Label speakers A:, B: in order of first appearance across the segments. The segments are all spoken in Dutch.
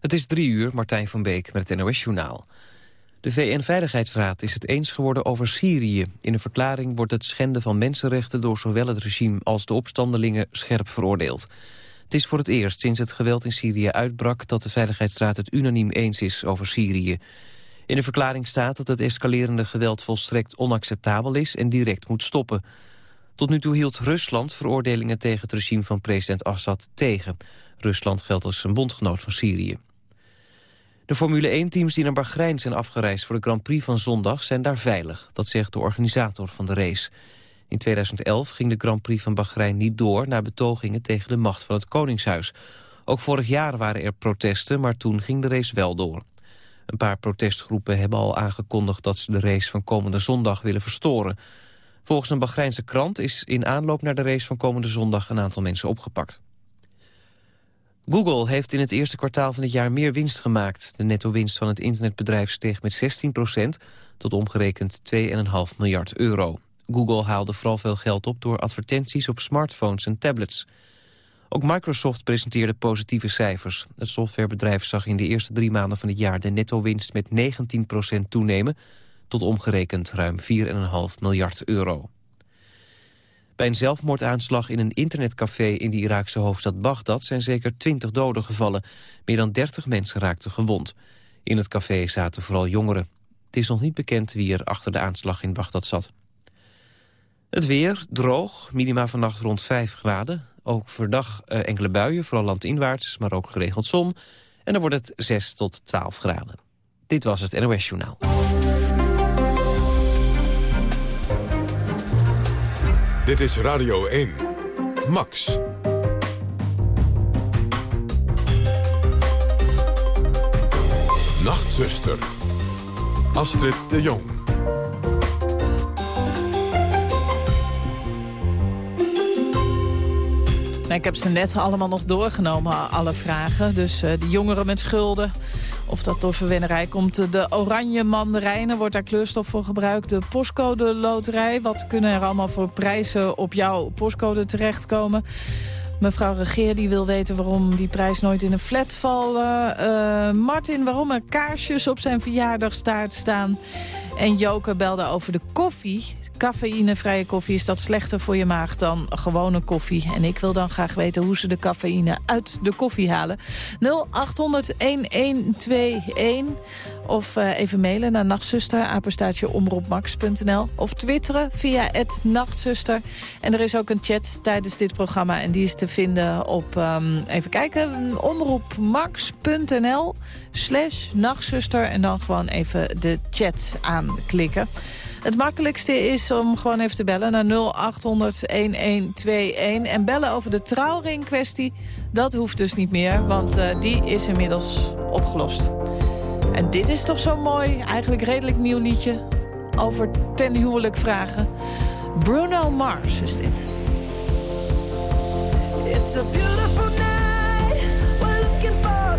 A: Het is drie uur, Martijn van Beek met het NOS-journaal. De VN-veiligheidsraad is het eens geworden over Syrië. In een verklaring wordt het schenden van mensenrechten... door zowel het regime als de opstandelingen scherp veroordeeld. Het is voor het eerst sinds het geweld in Syrië uitbrak... dat de Veiligheidsraad het unaniem eens is over Syrië. In de verklaring staat dat het escalerende geweld volstrekt onacceptabel is... en direct moet stoppen. Tot nu toe hield Rusland veroordelingen tegen het regime van president Assad tegen. Rusland geldt als een bondgenoot van Syrië. De Formule 1-teams die naar Bahrein zijn afgereisd voor de Grand Prix van zondag zijn daar veilig. Dat zegt de organisator van de race. In 2011 ging de Grand Prix van Bahrein niet door... na betogingen tegen de macht van het Koningshuis. Ook vorig jaar waren er protesten, maar toen ging de race wel door. Een paar protestgroepen hebben al aangekondigd... dat ze de race van komende zondag willen verstoren. Volgens een Bahreinse krant is in aanloop naar de race van komende zondag... een aantal mensen opgepakt. Google heeft in het eerste kwartaal van dit jaar meer winst gemaakt. De netto-winst van het internetbedrijf steeg met 16% tot omgerekend 2,5 miljard euro. Google haalde vooral veel geld op door advertenties op smartphones en tablets. Ook Microsoft presenteerde positieve cijfers. Het softwarebedrijf zag in de eerste drie maanden van het jaar de netto-winst met 19% toenemen, tot omgerekend ruim 4,5 miljard euro. Bij een zelfmoordaanslag in een internetcafé in de Iraakse hoofdstad Bagdad zijn zeker 20 doden gevallen. Meer dan 30 mensen raakten gewond. In het café zaten vooral jongeren. Het is nog niet bekend wie er achter de aanslag in Bagdad zat. Het weer, droog, minima vannacht rond 5 graden. Ook verdag uh, enkele buien, vooral landinwaarts, maar ook geregeld zon. En dan wordt het 6 tot 12 graden. Dit was het NOS Journaal.
B: Dit is Radio 1. Max. Nachtzuster. Astrid de Jong.
C: ik heb ze net allemaal nog doorgenomen, alle vragen. Dus uh, de jongeren met schulden, of dat door verwennerij komt. De oranje mandarijnen, wordt daar kleurstof voor gebruikt. De postcode loterij, wat kunnen er allemaal voor prijzen op jouw postcode terechtkomen? Mevrouw Regeer die wil weten waarom die prijs nooit in een flat vallen. Uh, Martin, waarom er kaarsjes op zijn verjaardagstaart staan. En Joke belde over de koffie. Cafeïnevrije koffie, is dat slechter voor je maag dan gewone koffie? En ik wil dan graag weten hoe ze de cafeïne uit de koffie halen. 0800-1121 of uh, even mailen naar nachtzuster. Of twitteren via het nachtzuster. En er is ook een chat tijdens dit programma en die is te vinden op, um, even kijken, omroepmax.nl slash nachtzuster. En dan gewoon even de chat aanklikken. Het makkelijkste is om gewoon even te bellen naar 0800-1121. En bellen over de trouwring kwestie, dat hoeft dus niet meer, want uh, die is inmiddels opgelost. En dit is toch zo mooi, eigenlijk redelijk nieuw liedje over ten huwelijk vragen. Bruno Mars is dit. It's a beautiful night, we're looking for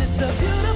D: it's a beautiful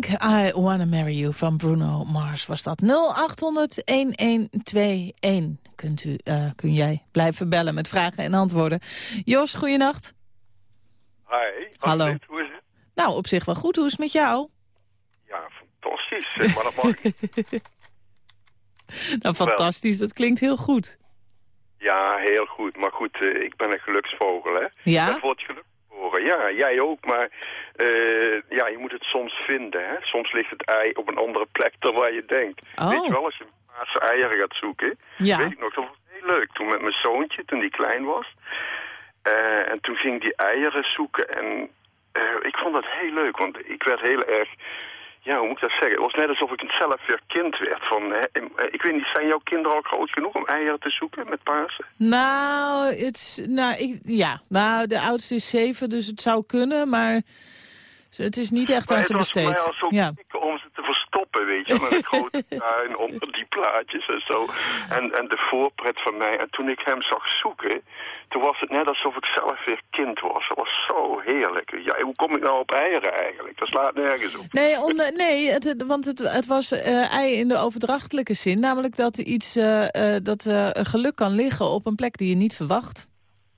D: Think I Wanna Marry You
C: van Bruno Mars was dat. 0800-1121 kunt u, eh, kun jij blijven bellen met vragen en antwoorden. Jos, goeienacht.
E: Hi.
C: Hallo.
E: Hoe is het?
C: Nou, op zich wel goed. Hoe is het met jou?
E: Ja, fantastisch. Zeg maar dat mag niet.
C: Nou, fantastisch. Dat klinkt heel goed.
E: Ja, heel goed. Maar goed, eh, ik ben een geluksvogel, hè?
C: Ja?
E: Dat wordt geluk geboren. Ja, jij ook. Maar eh, ja, je moet het soms vinden, hè? Soms ligt het ei op een andere plek dan waar je denkt.
C: Oh.
E: Weet je wel, als je paarse eieren gaat zoeken.
C: Ja.
E: Weet ik nog, dat was heel leuk. Toen met mijn zoontje, toen die klein was. Eh, en toen ging die eieren zoeken. En eh, ik vond dat heel leuk, want ik werd heel erg... Ja, hoe moet ik dat zeggen? Het was net alsof ik zelf weer kind werd. Van, hè, ik weet niet, zijn jouw kinderen al groot genoeg om eieren te zoeken met Pasen?
C: Nou, het nou, ik, ja. nou, de oudste is zeven, dus het zou kunnen, maar het is niet echt aan
E: het
C: ze
E: was voor mij
C: besteed.
E: al zo om ze te verstoppen, weet je. Met een grote tuin onder die plaatjes en zo. En, en de voorpret van mij. En toen ik hem zag zoeken, toen was het net alsof ik zelf weer kind was. Dat was zo heerlijk. Ja, hoe kom ik nou op eieren eigenlijk? Dat slaat nergens op.
C: Nee, om nee het, het- want het, het was eh, ei in de overdrachtelijke zin. Namelijk dat er iets, eh, eh, dat geluk kan liggen op een plek die je niet verwacht.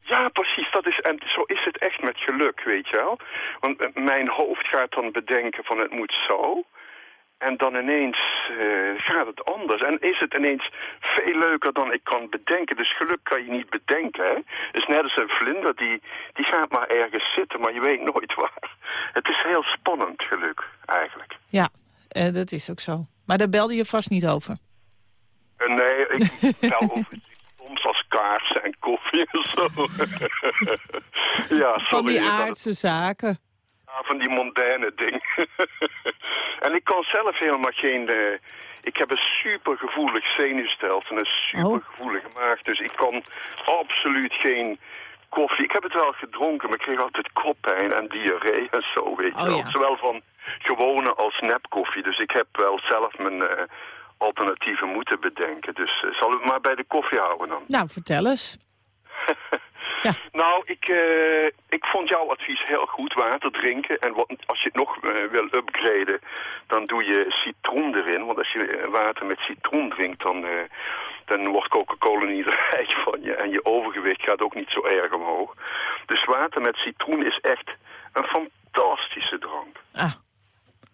E: Ja, precies. Dat is, en zo is het echt met geluk, weet je wel. Want eh, mijn hoofd gaat dan bedenken van het moet zo. En dan ineens eh, gaat het anders. En is het ineens veel leuker dan ik kan bedenken. Dus geluk kan je niet bedenken. Hè? Het is net als een vlinder, die, die gaat maar ergens zitten, maar je weet nooit waar. Het is heel spannend, geluk, eigenlijk.
C: Ja, eh, dat is ook zo. Maar daar belde je vast niet over.
E: Nee, ik bel over soms als kaarsen en koffie en zo. ja, sorry.
C: Van die
E: het-
C: aardse zaken.
E: Ja, van die mondaine ding. en ik kan zelf helemaal geen... eh, ik heb een supergevoelig zenuwstelsel en een supergevoelige maag. Dus ik kan absoluut geen koffie... Ik heb het wel gedronken, maar ik kreeg altijd koppijn en diarree en zo, weet je
C: Oh,
E: wel.
C: ja.
E: Zowel van gewone als nepkoffie. Dus ik heb wel zelf mijn eh, alternatieven moeten bedenken. Dus eh, zal ik het maar bij de koffie houden dan.
C: Nou, vertel eens. Ja.
E: Nou, ik, eh, ik vond jouw advies heel goed, water drinken. En wat, als je het nog eh, wil upgraden, dan doe je citroen erin. Want als je water met citroen drinkt, dan, dan wordt Coca-Cola niet rijk van je. En je overgewicht gaat ook niet zo erg omhoog. Dus water met citroen is echt een fantastische drank.
C: Ah,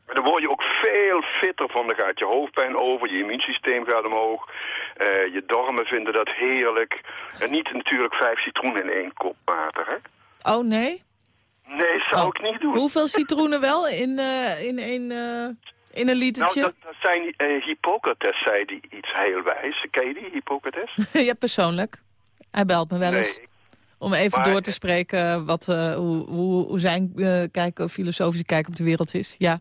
E: En dan word je ook veel fitter van. Dan gaat je hoofdpijn over, je immuunsysteem gaat omhoog. eh, je darmen vinden dat heerlijk. En niet natuurlijk vijf citroenen in één kop water, hè?
C: oh nee?
E: Nee, zou
C: Oh.
E: ik niet doen.
C: Hoeveel citroenen wel in, eh, in, een, eh, in een
E: Nou,
C: litertje?
E: dat, dat zijn, eh, Hippocrates zei die iets heel wijs. Ken je die, Hippocrates?
C: ja, persoonlijk. Hij belt me wel eens.
E: Nee,
C: Om even
E: Maar-
C: door te spreken wat, hoe, hoe, hoe zijn eh, kijk, filosofische kijk op de wereld is. Ja,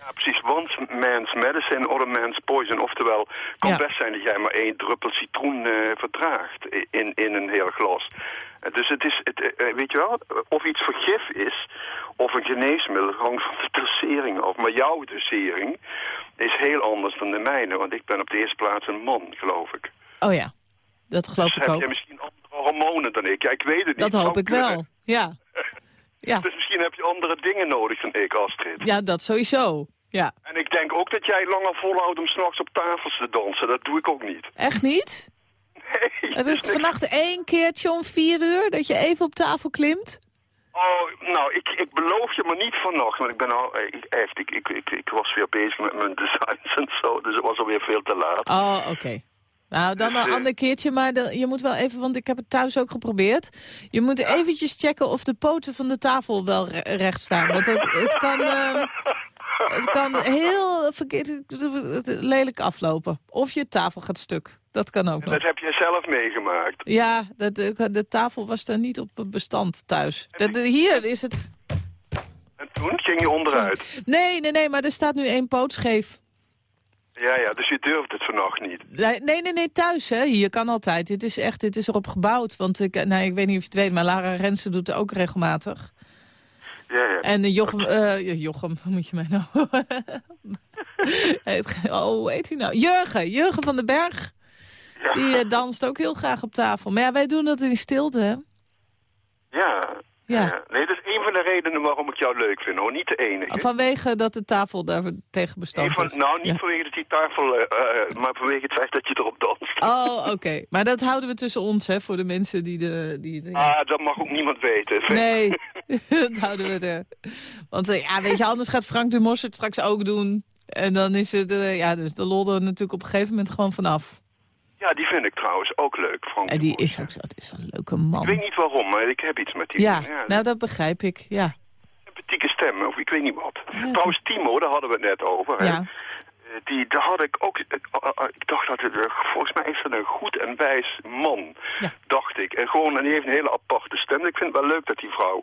E: Ja, precies. One man's medicine, other man's poison. Oftewel, het kan
C: Ja.
E: best zijn dat jij maar één druppel citroen eh, verdraagt in, in een heel glas. Eh, Dus het is, het, eh, weet je wel, of iets vergif is of een geneesmiddel, hangt van de dosering af. Maar jouw dosering is heel anders dan de mijne, want ik ben op de eerste plaats een man, geloof ik.
C: oh ja, dat geloof
E: Dus
C: ik
E: heb
C: ook.
E: jij misschien andere hormonen dan ik? Ja, ik weet het niet.
C: Dat hoop ik wel, ja. Ja,
E: Dus misschien heb je andere dingen nodig dan ik, Astrid.
C: ja dat sowieso. Ja,
E: En ik denk ook dat jij langer volhoudt om s'nachts op tafels te dansen. Dat doe ik ook niet.
C: echt niet?
E: Nee,
C: Het is vannacht één keertje om vier uur dat je even op tafel klimt?
E: Oh, nou, ik, ik beloof je maar niet vannacht. Want ik ben al, eh, ik, echt, ik, ik, ik, ik was weer bezig met mijn designs en zo. Dus het was alweer veel te laat.
C: Oh, oké. Nou, dan een
E: eh,
C: ander keertje, maar de- je moet wel even, want ik heb het thuis ook geprobeerd. Je moet eventjes checken of de poten van de tafel wel re- recht staan. Want het, het, kan, eh, het kan heel verkeerd, lelijk aflopen. Of je tafel gaat stuk. Dat kan ook.
E: Dat heb je zelf meegemaakt.
C: Ja, dat, de, de tafel was daar niet op bestand thuis. De- de- hier is het...
E: En toen ging je onderuit.
C: Nee, nee, nee, maar er staat nu één poot scheef.
E: Ja, ja, dus je durft het vannacht niet.
C: Nee, nee, nee, thuis, hè. Hier kan altijd. Dit is echt, dit is erop gebouwd. Want ik, nou, ik weet niet of je het weet, maar Lara Rensen doet het ook regelmatig.
E: Ja, ja.
C: En uh, Jochem, eh, ja, Jochem, hoe moet je mij nou... Oh, hoe heet hij nou? Jurgen, Jurgen van den Berg.
E: Ja.
C: Die eh, danst ook heel graag op tafel. Maar ja, wij doen dat in stilte, hè.
E: Ja.
C: Ja.
E: Nee, dat is een van de redenen waarom ik jou leuk vind, hoor. Niet de enige.
C: Vanwege dat de tafel daar tegen bestand
E: van,
C: is.
E: nou, niet
C: Ja.
E: vanwege dat die tafel, eh, eh, maar vanwege het feit dat je erop danst.
C: Oh, oké. Maar dat houden we tussen ons, hè, voor de mensen die de... Die de
E: Ah, dat mag ook niemand weten.
C: Nee, dat houden we er. Want eh, ja, weet je, anders gaat Frank Dumos het straks ook doen. En dan is het, eh, ja, dus de lol er natuurlijk op een gegeven moment gewoon vanaf.
E: Ja, die vind ik trouwens ook leuk, Frank.
C: En die is ook dat is een leuke man.
E: Ik weet niet waarom, maar ik heb iets met die.
C: Ja,
E: ja
C: nou dat begrijp ik, ja.
E: sympathieke stem, of ik weet niet wat.
C: Ja,
E: Trouwens, Timo, daar hadden we het net over.
C: Ja,
E: Die, daar had ik ook... eh, eh, eh, ik dacht dat het... volgens mij is dat een goed en wijs man,
C: Ja.
E: dacht ik. En gewoon, en die heeft een hele aparte stem. Ik vind het wel leuk dat die vrouw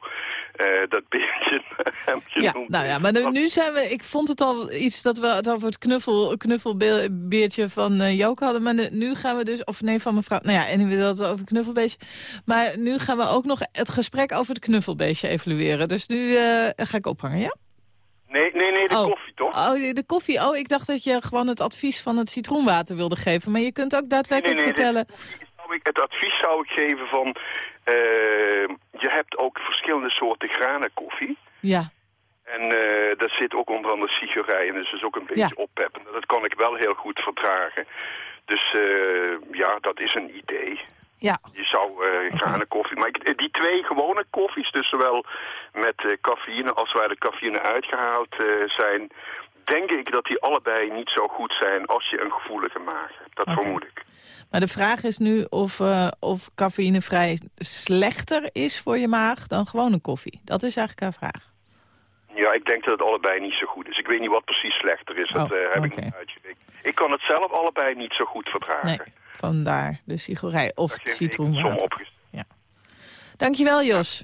E: eh, dat beeldje hem
C: ja
E: genoemd
C: nou ja, maar nu, zijn we, ik vond het al iets dat we het over het knuffel, knuffelbeertje van eh Joke hadden. Maar nu- gaan we dus, of nee, van mevrouw, nou ja, en we hadden het over het knuffelbeestje. Maar nu gaan we ook nog het gesprek over het knuffelbeestje evalueren. Dus nu ga ik ophangen, ja?
E: Nee, nee, nee, de
C: Oh.
E: koffie, toch?
C: Oh, de koffie. Oh, ik dacht dat je gewoon het advies van het citroenwater wilde geven. Maar je kunt ook daadwerkelijk
E: Nee, nee,
C: vertellen...
E: Zou ik, het advies zou ik geven van... eh, je hebt ook verschillende soorten granenkoffie.
C: Ja,
E: En eh daar zit ook onder andere sigorij in, dus dat is ook een beetje
C: Ja.
E: oppeppen. Dat kan ik wel heel goed verdragen. Dus eh, ja, dat is een idee.
C: Ja.
E: Je zou eh granenkoffie... Maar ik- die twee gewone koffies, dus zowel met eh, cafeïne als waar de cafeïne uitgehaald eh, zijn... denk ik dat die allebei niet zo goed zijn als je een gevoelige maag hebt. Dat vermoed ik.
C: Maar de vraag is nu of, eh, of cafeïnevrij slechter is voor je maag dan gewone koffie. Dat is eigenlijk haar vraag.
E: Ja, ik denk dat het allebei niet zo goed is. Ik weet niet wat precies slechter is. Dat
C: Oh,
E: eh, heb ik niet uitgerekend. Ik kan het zelf allebei niet zo goed verdragen.
C: Nee, vandaar de sigorij of citroenwater.
E: opgesteld.
C: Dankjewel, Jos.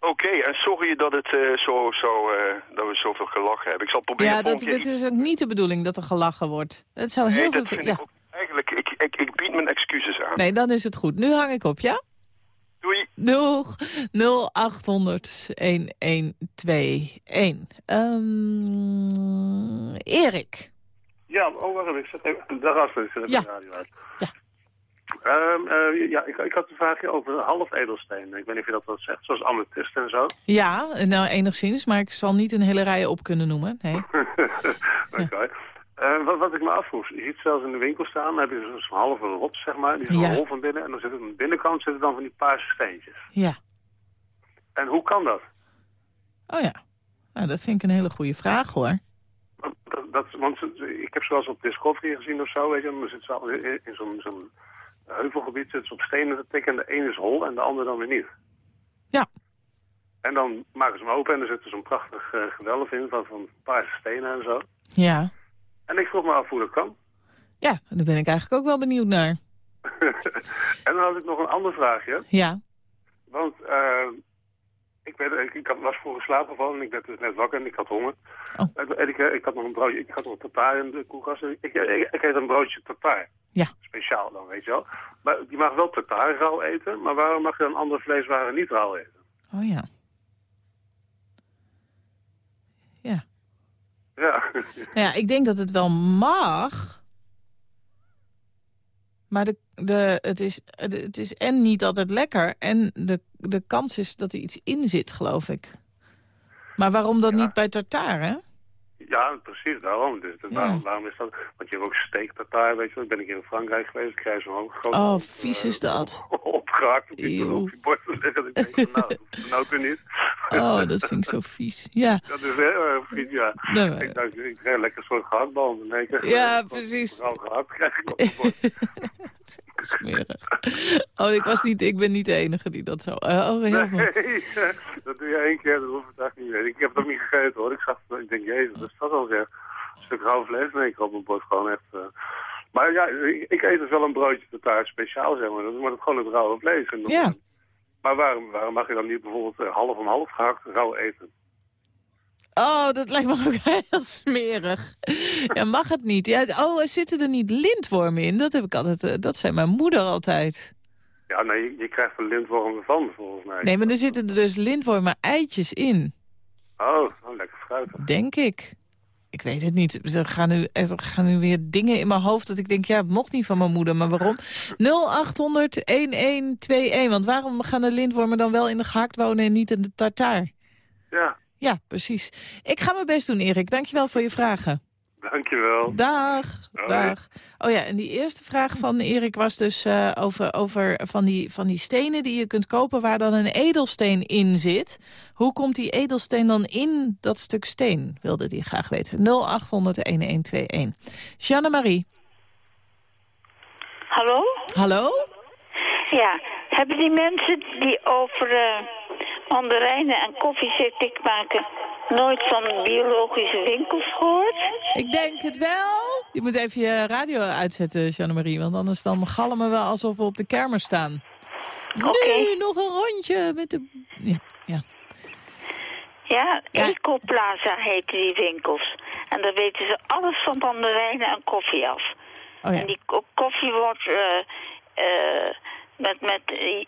E: Oké, en sorry dat, het, eh, zo, zo, eh, dat we zoveel gelachen hebben. Ik zal proberen...
C: Ja, dat, het is ook niet de bedoeling dat er gelachen wordt. Het zou heel veel...
E: vind
C: Ja.
E: ik ook. Eigenlijk, ik, ik, ik bied mijn excuses aan.
C: Nee, dan is het goed. Nu hang ik op, ja?
E: Doei.
C: Doeg 0800 1121. Ehm Erik.
F: Ja, oh, wacht even. Ik zet even dag Astrid, ik zet even
C: Ja.
F: de radio uit.
C: Ja.
F: Ehm, eh, ja, ik, ik had een vraagje over half edelstenen. Ik weet niet of je dat wat zegt, zoals amethyst en zo.
C: Ja, nou enigszins, maar ik zal niet een hele rij op kunnen noemen. Nee.
F: Oké. Eh, wat, wat ik me afvroeg, je ziet zelfs in de winkel staan, dan heb je zo'n halve rots, zeg maar, die is een
C: Ja.
F: hol van binnen, en dan zit aan de binnenkant zitten dan van die paarse steentjes.
C: Ja.
F: En hoe kan dat?
C: Oh ja. Nou, dat vind ik een hele goede vraag, hoor.
F: Dat, dat, want ik heb ze wel eens op Discovery gezien of zo, weet je, dan zit ze in, zo'n zo'n heuvelgebied, zitten ze op stenen te tikken, en de ene is hol en de andere dan weer niet.
C: Ja.
F: En dan maken ze hem open en er zit zo'n prachtig eh, gewelf in van, van paarse stenen en zo.
C: Ja.
F: En ik vroeg me af hoe dat kan.
C: Ja, daar ben ik eigenlijk ook wel benieuwd naar.
F: en dan had ik nog een ander vraagje.
C: Ja.
F: Want eh, ik, ik, had, was in slaap gevallen en ik werd dus net wakker en ik had honger.
C: Oh.
F: En, en ik, eh, ik had nog een broodje, ik had nog tartaar in de koelkast. en Ik, ik, ik eet een broodje tartaar.
C: Ja.
F: Speciaal dan, weet je wel. Maar je mag wel tartaar rauw eten, maar waarom mag je dan andere vleeswaren niet rauw eten?
C: Oh ja. Ja.
F: Ja.
C: Nou ja, ik denk dat het wel mag. Maar de, de, het, is, het, is en niet altijd lekker... en de, de kans is dat er iets in zit, geloof ik. Maar waarom dan niet bij tartaar, hè?
F: Ja, precies, daarom. Dus, dus
C: Ja.
F: waarom, waarom is dat? Want je hebt ook steak-tartaar, weet je wel. Ik ben ik in Frankrijk geweest, ik krijg zo'n grote...
C: Oh, vies
F: eh,
C: is dat.
F: Opgehakt, op je, borst te leggen. Ik denk van, nou, dat nou weer niet.
C: Oh, dat vind ik zo vies. Ja,
F: Dat is heel erg vies, ja.
C: Nee, maar-
F: Ik dacht, ik krijg lekker een soort gehaktbal. Ik,
C: Ja,
F: eh,
C: precies.
F: Rauw gehakt krijg ik op de borst.
C: smerig. Oh, ik, was niet, ik ben niet de enige die dat zo... Oh, heel
F: Nee, dat doe je één keer, dat hoeft het echt niet meer. Ik heb het ook niet gegeten hoor. Ik zag ik denk, jezus, is dat al zeg? Een stuk rauw vlees? Ik op mijn bord gewoon echt... eh. Maar ja, ik, ik eet dus wel een broodje tartaar speciaal, zeg maar. Dan wordt het gewoon het rauwe vlees. En dan-
C: Ja.
F: Maar waarom, waarom mag je dan niet bijvoorbeeld eh, half om half gehakt rauw eten?
C: Oh, dat lijkt me ook heel smerig. Ja, mag het niet? Ja, oh, er zitten er niet lintwormen in? Dat heb ik altijd. eh, Dat zei mijn moeder altijd.
F: Ja, nee, je, je krijgt er lintwormen van, volgens mij.
C: Nee, maar er zitten er dus lintwormen eitjes in.
F: Oh, oh lekker fruitig.
C: Denk ik. Ik weet het niet. Er gaan, nu, er gaan nu weer dingen in mijn hoofd dat ik denk... ja, het mocht niet van mijn moeder, maar waarom? 0800-1121. Want waarom gaan de lintwormen dan wel in de gehakt wonen en niet in de tartaar?
F: Ja,
C: Ja, precies. Ik ga mijn best doen, Erik. Dankjewel voor je vragen.
F: Dankjewel.
C: Dag,
F: Hoi.
C: dag. Oh ja, en die eerste vraag van Erik was dus eh, over, over van, die, van die stenen die je kunt kopen... waar dan een edelsteen in zit. Hoe komt die edelsteen dan in dat stuk steen, wilde hij graag weten. 0800-1121. Jeanne-Marie.
G: Hallo?
C: Hallo?
G: Ja, hebben die mensen die over eh, mandarijnen en koffie zitten maken nooit van biologische winkels gehoord?
C: Ik denk het wel. Je moet even je radio uitzetten, Jeanne-Marie. Want anders dan galmen we alsof we op de kermis staan. Nu nog een rondje met de... Ja, ja.
G: Ja,
C: Ja.
G: Ecoplaza heten die winkels. En daar weten ze alles van mandarijnen en koffie af.
C: Oh ja.
G: En die ko- koffie wordt eh, eh, met, met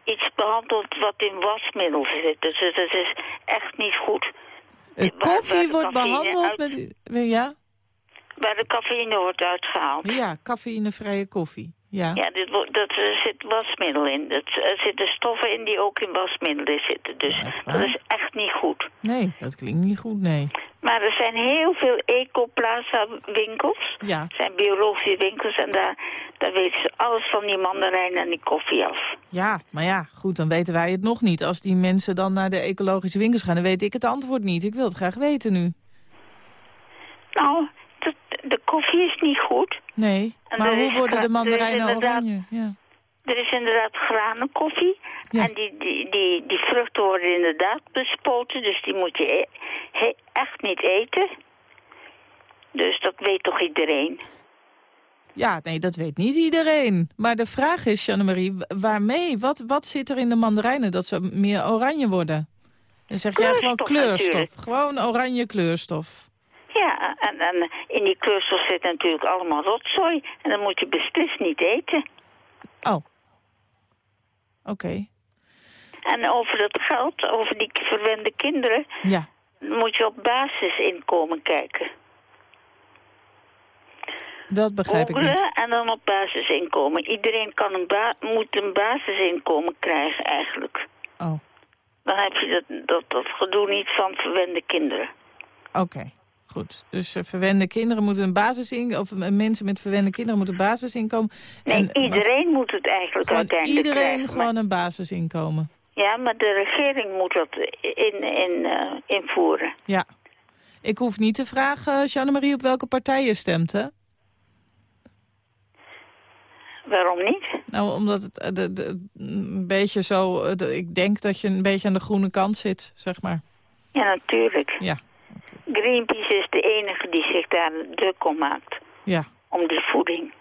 G: iets behandeld wat in wasmiddel zit. Dus het is echt niet goed.
C: Koffie wordt behandeld
G: uit-
C: met... Ja?
G: Waar de cafeïne wordt uitgehaald.
C: Ja, cafeïnevrije koffie. Ja.
G: Ja, dit, dat, er zit wasmiddel in. Dat, er zitten stoffen in die ook in wasmiddelen zitten. Dus
C: Ja,
G: dat is echt niet goed.
C: Nee, dat klinkt niet goed, nee.
G: Maar er zijn heel veel Ecoplaza winkels.
C: Ja.
G: Het zijn biologische winkels en daar, daar weten ze alles van die mandarijn en die koffie af.
C: Ja, maar ja, goed, dan weten wij het nog niet. Als die mensen dan naar de ecologische winkels gaan, dan weet ik het antwoord niet. Ik wil het graag weten nu.
G: Nou, de koffie is niet goed.
C: Nee,
G: En
C: maar hoe worden de mandarijnen oranje? Ja.
G: Er is inderdaad granenkoffie.
C: Ja.
G: En die, die, die, die vruchten worden inderdaad bespoten. Dus die moet je e- he- echt niet eten. Dus dat weet toch iedereen.
C: ja, nee, dat weet niet iedereen. Maar de vraag is, Jeannemarie, wa- waarmee? Wat, wat zit er in de mandarijnen dat ze meer oranje worden? Dan zeg jij gewoon
G: Kleurstof
C: kleurstof.
G: natuurlijk.
C: Gewoon oranje kleurstof.
G: Ja, en, en in die kleurstof zit natuurlijk allemaal rotzooi. En dat moet je beslist niet eten.
C: Oh. Oké.
G: En over dat geld, over die verwende kinderen...
C: Ja.
G: moet je op basisinkomen kijken.
C: Dat begrijp ik niet.
G: En dan op basisinkomen. Iedereen kan een ba moet een basisinkomen krijgen eigenlijk.
C: Oh,
G: Dan heb je dat, dat, dat gedoe niet van verwende kinderen.
C: oké. Goed. Dus eh, verwende kinderen moeten een basisinkomen... of eh, mensen met verwende kinderen moeten een basisinkomen.
G: Nee,
C: En,
G: iedereen moet het eigenlijk uiteindelijk
C: iedereen
G: krijgen.
C: gewoon een basisinkomen.
G: Ja, maar de regering moet dat in, in, eh, invoeren.
C: Ja. Ik hoef niet te vragen, Jeanne-Marie, op welke partij je stemt, hè?
G: Waarom niet?
C: Nou, omdat het de, de, een beetje zo... de- ik denk dat je een beetje aan de groene kant zit, zeg maar.
G: Ja, natuurlijk.
C: Ja,
G: Greenpeace is de enige die zich daar druk om maakt.
C: ja,
G: Om die voeding.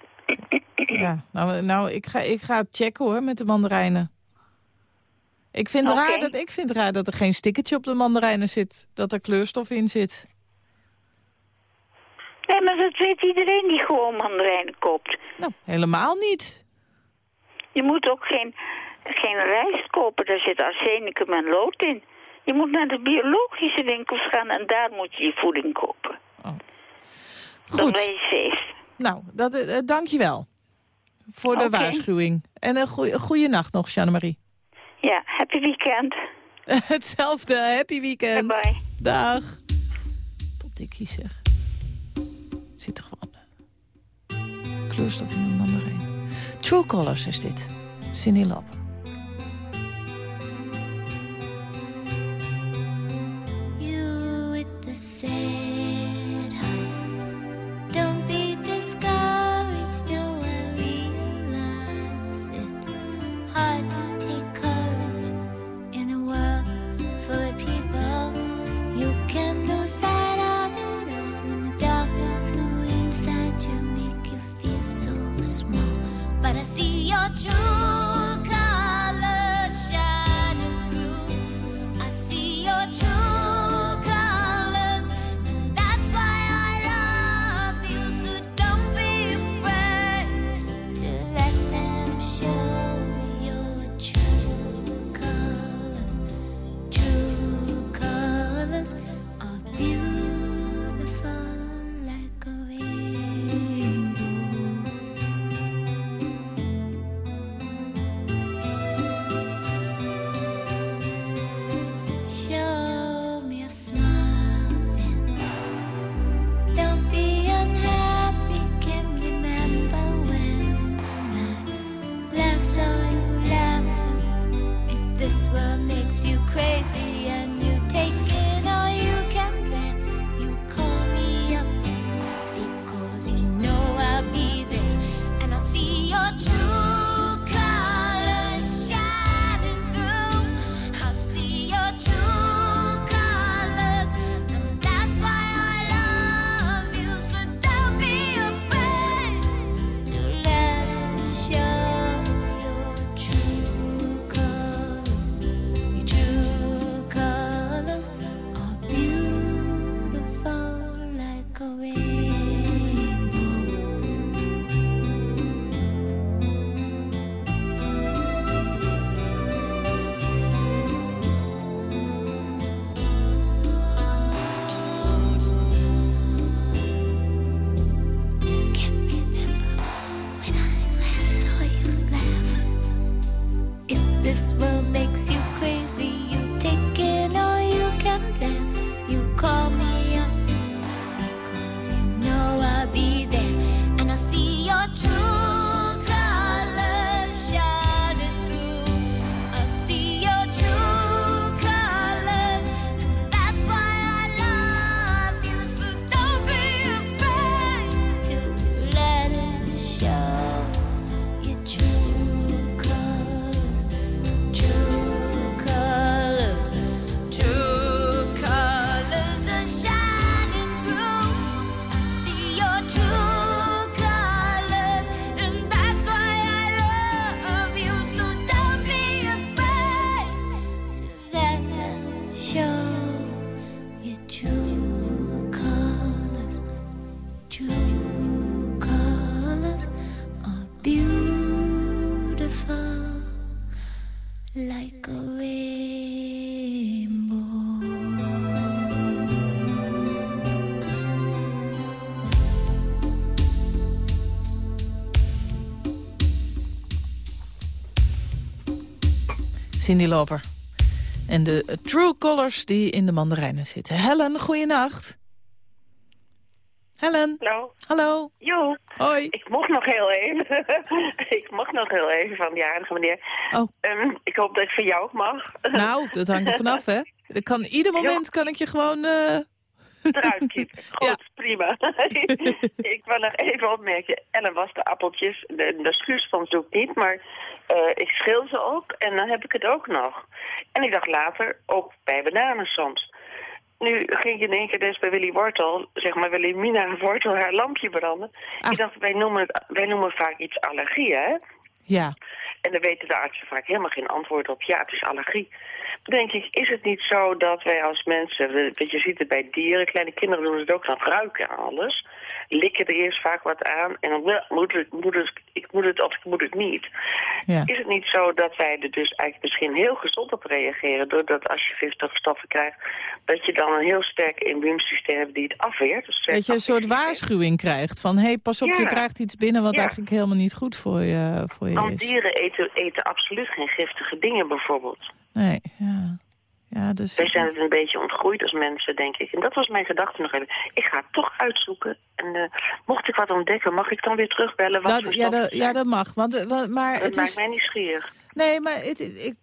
C: ja. Nou, nou ik, ga, ik ga het checken, hoor, met de mandarijnen.
H: Ik vind, raar dat, ik vind raar dat er geen stickertje op de mandarijnen zit. Dat er kleurstof in zit.
G: Nee, maar dat weet iedereen die gewoon mandarijnen koopt.
H: Nou, helemaal niet.
G: Je moet ook geen, geen rijst kopen, daar zit arsenicum en lood in. Je moet naar de biologische winkels gaan en daar moet je je voeding kopen. Dan
H: Goed.
G: ben je safe.
H: Nou, dat, eh, eh, dank je wel. Voor de waarschuwing. En een goeie, goeie nacht nog, Jeannemarie.
G: Ja, happy weekend.
H: Hetzelfde. Happy weekend.
G: Bye bye.
H: Dag. Pottikkie zeg. Zit er gewoon. Kleurstof in een mandarijn. True Colors is dit. Cindy. Cindy Loper. En de true colors die in de mandarijnen zitten. Helen, goeienacht. Helen,
I: Hallo.
H: hallo.
I: Jo,
H: Hoi.
I: ik mocht nog heel even. ik mag nog heel even van die aardige meneer.
H: Oh.
I: Ehm, ik hoop dat ik van jou mag.
H: Nou, dat hangt er vanaf, hè? Er kan, ieder moment kan ik je gewoon... eh,
I: Eruit kiepen. Goed,
H: Ja.
I: prima. ik wil nog even opmerken. Ellen was de appeltjes. De, de schuurspons doe ik niet, maar eh, ik schil ze ook. En dan heb ik het ook nog. En ik dacht later, ook bij bananen soms. Nu ging je in één keer dus bij Willy Wortel, zeg maar Wilhelmina Wortel, haar lampje branden.
H: Ah.
I: Ik dacht, wij noemen, het, wij noemen vaak iets allergie, hè?
H: ja,
I: En dan weten de artsen vaak helemaal geen antwoord op. Ja, het is allergie. Dan denk ik, is het niet zo dat wij als mensen... Want je ziet het bij dieren, kleine kinderen doen het ook, dan ruiken aan alles. Likken er eerst vaak wat aan en dan "Wel, moet het, moet het, ik moet het of ik moet het niet.
C: Ja.
I: Is het niet zo dat wij er dus eigenlijk misschien heel gezond op reageren... doordat als je giftige stoffen krijgt... dat je dan een heel sterk immuunsysteem hebt die het afweert? Dus
C: Dat je een soort waarschuwing krijgt van... hé, hey, pas op, je krijgt iets binnen wat
I: Ja.
C: eigenlijk helemaal niet goed voor je, voor je
I: Want
C: is.
I: dieren eten, eten absoluut geen giftige dingen bijvoorbeeld.
C: Nee, ja. Ja, dus...
I: Wij zijn het een beetje ontgroeid als mensen, denk ik. En dat was mijn gedachte nog even. Ik ga het toch uitzoeken. En eh, mocht ik wat ontdekken, mag ik dan weer terugbellen? Wat
C: Dat, ja, dat, ja, dat mag. Want, eh, maar
I: dat
C: het
I: maakt
C: is...
I: mij nieuwsgierig.
C: Nee, maar het, ik,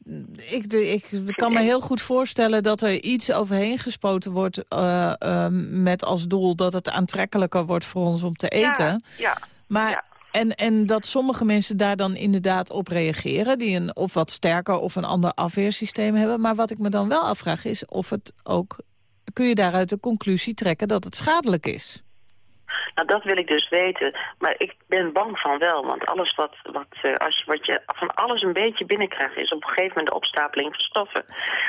C: ik, ik, ik kan me heel goed voorstellen dat er iets overheen gespoten wordt... ehm, met als doel dat het aantrekkelijker wordt voor ons om te eten.
I: Ja, ja.
C: Maar,
I: ja.
C: En, en dat sommige mensen daar dan inderdaad op reageren... die een of wat sterker of een ander afweersysteem hebben. Maar wat ik me dan wel afvraag is of het ook... kun je daaruit de conclusie trekken dat het schadelijk is?
I: Nou, dat wil ik dus weten. Maar ik ben bang van wel. Want alles wat, wat, eh, als je, wat je van alles een beetje binnenkrijgt... is op een gegeven moment de opstapeling van stoffen.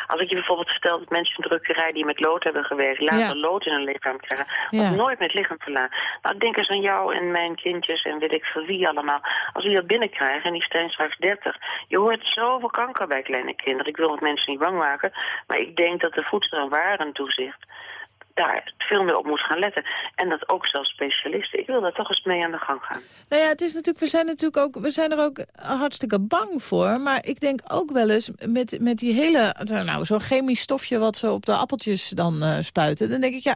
I: Als ik je bijvoorbeeld vertel dat mensen in drukkerij... die met lood hebben gewerkt, later
C: Ja.
I: lood in hun lichaam krijgen...
C: Ja.
I: wat nooit met lichaam verlaat. Nou, denk eens aan jou en mijn kindjes en weet ik veel wie allemaal. Als die dat binnenkrijgen en die zijn straks 30... je hoort zoveel kanker bij kleine kinderen. Ik wil het mensen niet bang maken... maar ik denk dat de voedsel- en warentoezicht daar veel meer op moet gaan letten. En dat ook zelfs specialisten. Ik wil daar toch eens mee aan de gang gaan.
C: Nou ja, het is natuurlijk, we zijn natuurlijk ook, we zijn er ook hartstikke bang voor. Maar ik denk ook wel eens met, met die hele, nou, zo'n chemisch stofje wat ze op de appeltjes dan eh, spuiten. Dan denk ik, ja,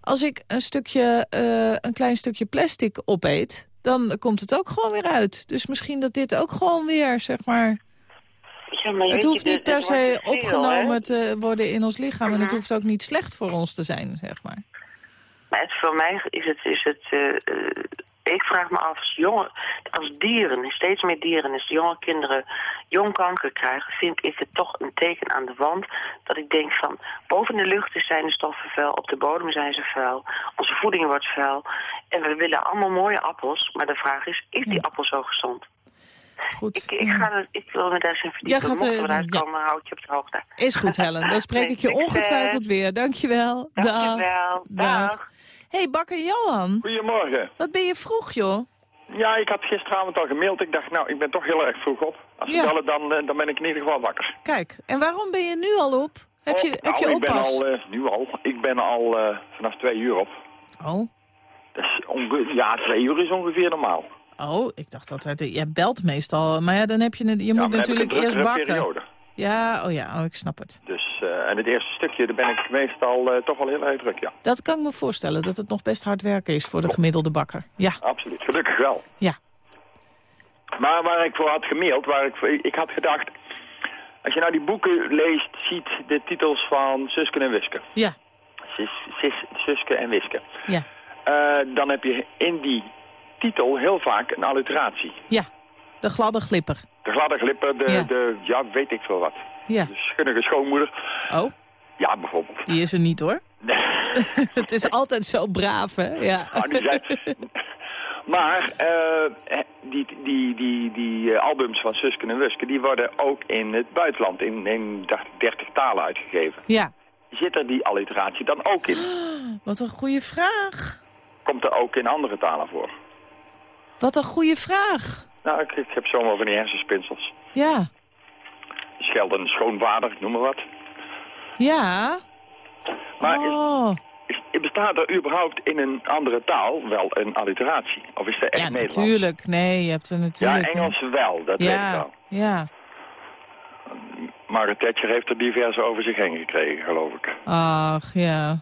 C: als ik een stukje, eh, een klein stukje plastic opeet, dan komt het ook gewoon weer uit. Dus misschien dat dit ook gewoon weer, zeg maar...
I: Ja, maar
C: Het
I: je,
C: hoeft niet per se
I: veel,
C: opgenomen
I: hè?
C: te worden in ons lichaam. En het
I: Mhm.
C: hoeft ook niet slecht voor ons te zijn, zeg maar.
I: Maar het, voor mij is het... Is het eh, ik vraag me af, als, jonge, als dieren, steeds meer dieren, als jonge kinderen jong kanker krijgen, vind ik het toch een teken aan de wand dat ik denk van, boven de lucht zijn de stoffen vuil, op de bodem zijn ze vuil, onze voeding wordt vuil en we willen allemaal mooie appels, maar de vraag is, is die appel zo gezond?
C: Goed.
I: Ik, ik, ga ik wil me daar eens in
C: Jij
I: verdiepen.
C: gaat,
I: Mochten we
C: eh,
I: eruit
C: ja.
I: komen, houd je op de hoogte.
C: Is goed, Helen. Dan spreek ik je ongetwijfeld weer. Dankjewel. Dag.
I: Dankjewel.
C: Dag.
I: Dag.
C: hey, bakker Johan.
J: Goedemorgen.
C: Wat ben je vroeg, joh?
J: Ja, ik had gisteravond al gemaild. Ik dacht, nou, ik ben toch heel erg vroeg op. Als
C: Ja.
J: bellen, dan, eh, dan ben ik in ieder geval wakker.
C: Kijk, en waarom ben je nu al op? Heb je,
J: Oh,
C: heb
J: nou,
C: je
J: ik ben
C: oppas?
J: al, eh, nu al, ik ben al eh, vanaf twee uur op.
C: Oh.
J: Dus ja, twee uur is ongeveer normaal.
C: Oh, ik dacht altijd, jij belt meestal. Maar ja, dan heb je, je
J: ja,
C: moet natuurlijk
J: een
C: eerst bakken.
J: periode.
C: Ja, oh ja, oh, ik snap het.
J: Dus, eh, en het eerste stukje, daar ben ik meestal eh, toch wel heel erg druk, ja.
C: Dat kan ik me voorstellen, dat het nog best hard werken is voor de gemiddelde bakker. Ja,
J: Absoluut, gelukkig wel.
C: ja.
J: Maar waar ik voor had gemaild, waar ik, voor- ik had gedacht... Als je nou die boeken leest, ziet de titels van Suske en Wiske.
C: Ja,
J: Sis, Sis, Suske en Wiske.
C: ja,
J: Eh, dan heb je in die titel heel vaak een alliteratie.
C: ja. De gladde glipper.
J: De gladde glipper, de,
C: Ja.
J: de ja, weet ik veel wat.
C: Ja.
J: De schunnige schoonmoeder.
C: Oh,
J: Ja, bijvoorbeeld.
C: die is er niet hoor. het is altijd zo braaf, hè? Ja.
J: Nou, die zijn... Maar eh, die, die, die, die eh, albums van Suske en Wiske, die worden ook in het buitenland in, in dacht ik, 30 talen uitgegeven.
C: Ja,
J: Zit er die alliteratie dan ook in?
C: wat een goede vraag.
J: Komt er ook in andere talen voor?
C: Wat een goede vraag.
J: Nou, ik, ik heb zomaar van die hersenspinsels.
C: Ja,
J: Schelden, schoonvader, noem maar wat.
C: ja.
J: Maar
C: oh.
J: is- bestaat er überhaupt in een andere taal wel een alliteratie? Of is er echt
C: Ja,
J: Nederlands?
C: natuurlijk. Nee, je hebt er
J: Ja,
C: natuurlijk...
J: Engels wel, dat weet ik
C: Ja,
J: wel.
C: ja.
J: Margaret Thatcher heeft er diverse over zich heen gekregen, geloof ik.
C: Ach, ja.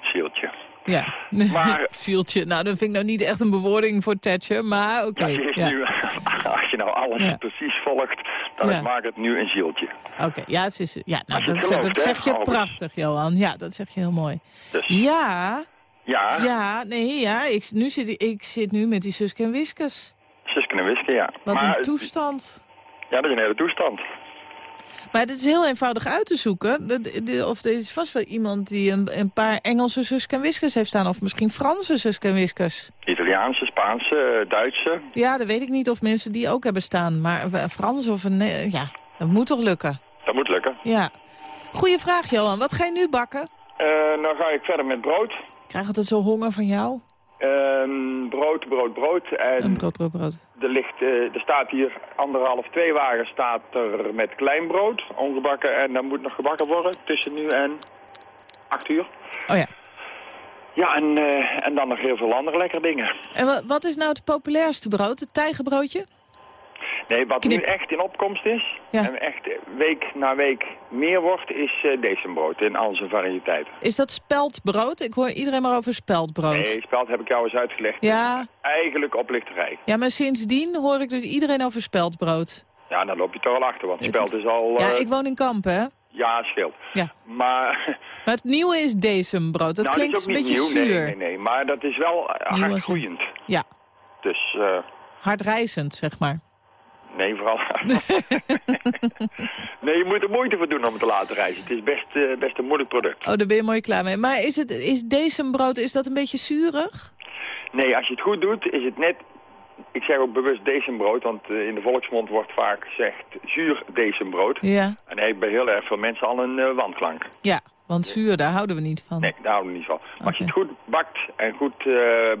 J: Zieltje.
C: Ja.
J: Maar-
C: Zieltje. Nou, dat vind ik nou niet echt een bewoording voor Thatcher, maar oké. Ja.
J: nu, als je nou alles
C: Ja.
J: precies volgt, dan is Margaret nu een zieltje.
C: Oké, ja, ze is, ja nou, dat,
J: het
C: dat
J: gelooft, hè,
C: zeg je prachtig, Johan. Ja, dat zeg je heel mooi.
J: Dus
C: Ja,
J: ja,
C: ja, nee, ja. Ik, nu zit, ik zit nu met die Suske en Wiskus.
J: Suske en Wiske, ja.
C: Wat
J: maar,
C: een toestand.
J: Ja, dat is een hele toestand.
C: Maar het is heel eenvoudig uit te zoeken. De- de- de- of er is vast wel iemand die een, een paar Engelse Suske en Wiskers heeft staan. Of misschien Franse Suske en Wiskers.
J: Italiaanse, Spaanse, eh, Duitse.
C: Ja, dat weet ik niet of mensen die ook hebben staan. Maar een Frans of een... eh, Ja, dat moet toch lukken?
J: Dat moet lukken.
C: Ja. Goeie vraag, Johan. Wat ga je nu bakken?
J: Eh nou ga ik verder met brood.
C: Krijg altijd zo honger van jou.
J: Ehm, brood, brood, brood. En
C: brood, brood, brood.
J: er, ligt, er staat hier anderhalf, twee wagen staat er met klein brood, ongebakken. En dat moet nog gebakken worden tussen nu en acht uur.
C: Oh ja.
J: Ja, en, eh, en dan nog heel veel andere lekkere dingen.
C: En wa- wat is nou het populairste brood? Het tijgerbroodje?
J: Nee, wat
C: Knip.
J: nu echt in opkomst is,
C: Ja.
J: en echt week na week meer wordt, is uh, decembrood in al zijn variëteiten.
C: Is dat speldbrood? Ik hoor iedereen maar over speldbrood.
J: Nee, speld heb ik jou eens uitgelegd.
C: Ja,
J: Eigenlijk oplichterij.
C: ja, maar sindsdien hoor ik dus iedereen over speldbrood.
J: Ja, dan loop je toch al achter, want speld is al...
C: Ja,
J: eh,
C: ik woon in Kampen, hè?
J: Ja, scheelt.
C: Ja.
J: Maar...
C: Maar het nieuwe is decembrood. Dat
J: nou,
C: klinkt een beetje
J: nieuw.
C: zuur.
J: Nee, nee, nee. Maar dat is wel uh,
C: Nieuw
J: hard
C: als een-
J: groeiend.
C: Ja,
J: Dus, eh
C: hardreizend, zeg maar.
J: Nee, vooral... nee, je moet er moeite voor doen om het te laten reizen. Het is best, eh, best een moeilijk product.
C: Oh, daar ben je mooi klaar mee. Maar is, het, is decembrood, is dat een beetje zuurig?
J: Nee, als je het goed doet, is het net... Ik zeg ook bewust decembrood, want eh, in de volksmond wordt vaak gezegd zuur decembrood.
C: Ja.
J: En heeft bij heel erg veel mensen al een eh, wandklank.
C: Ja, want zuur, daar houden we niet van.
J: Nee, daar houden we niet van. Maar als je het goed bakt en goed eh,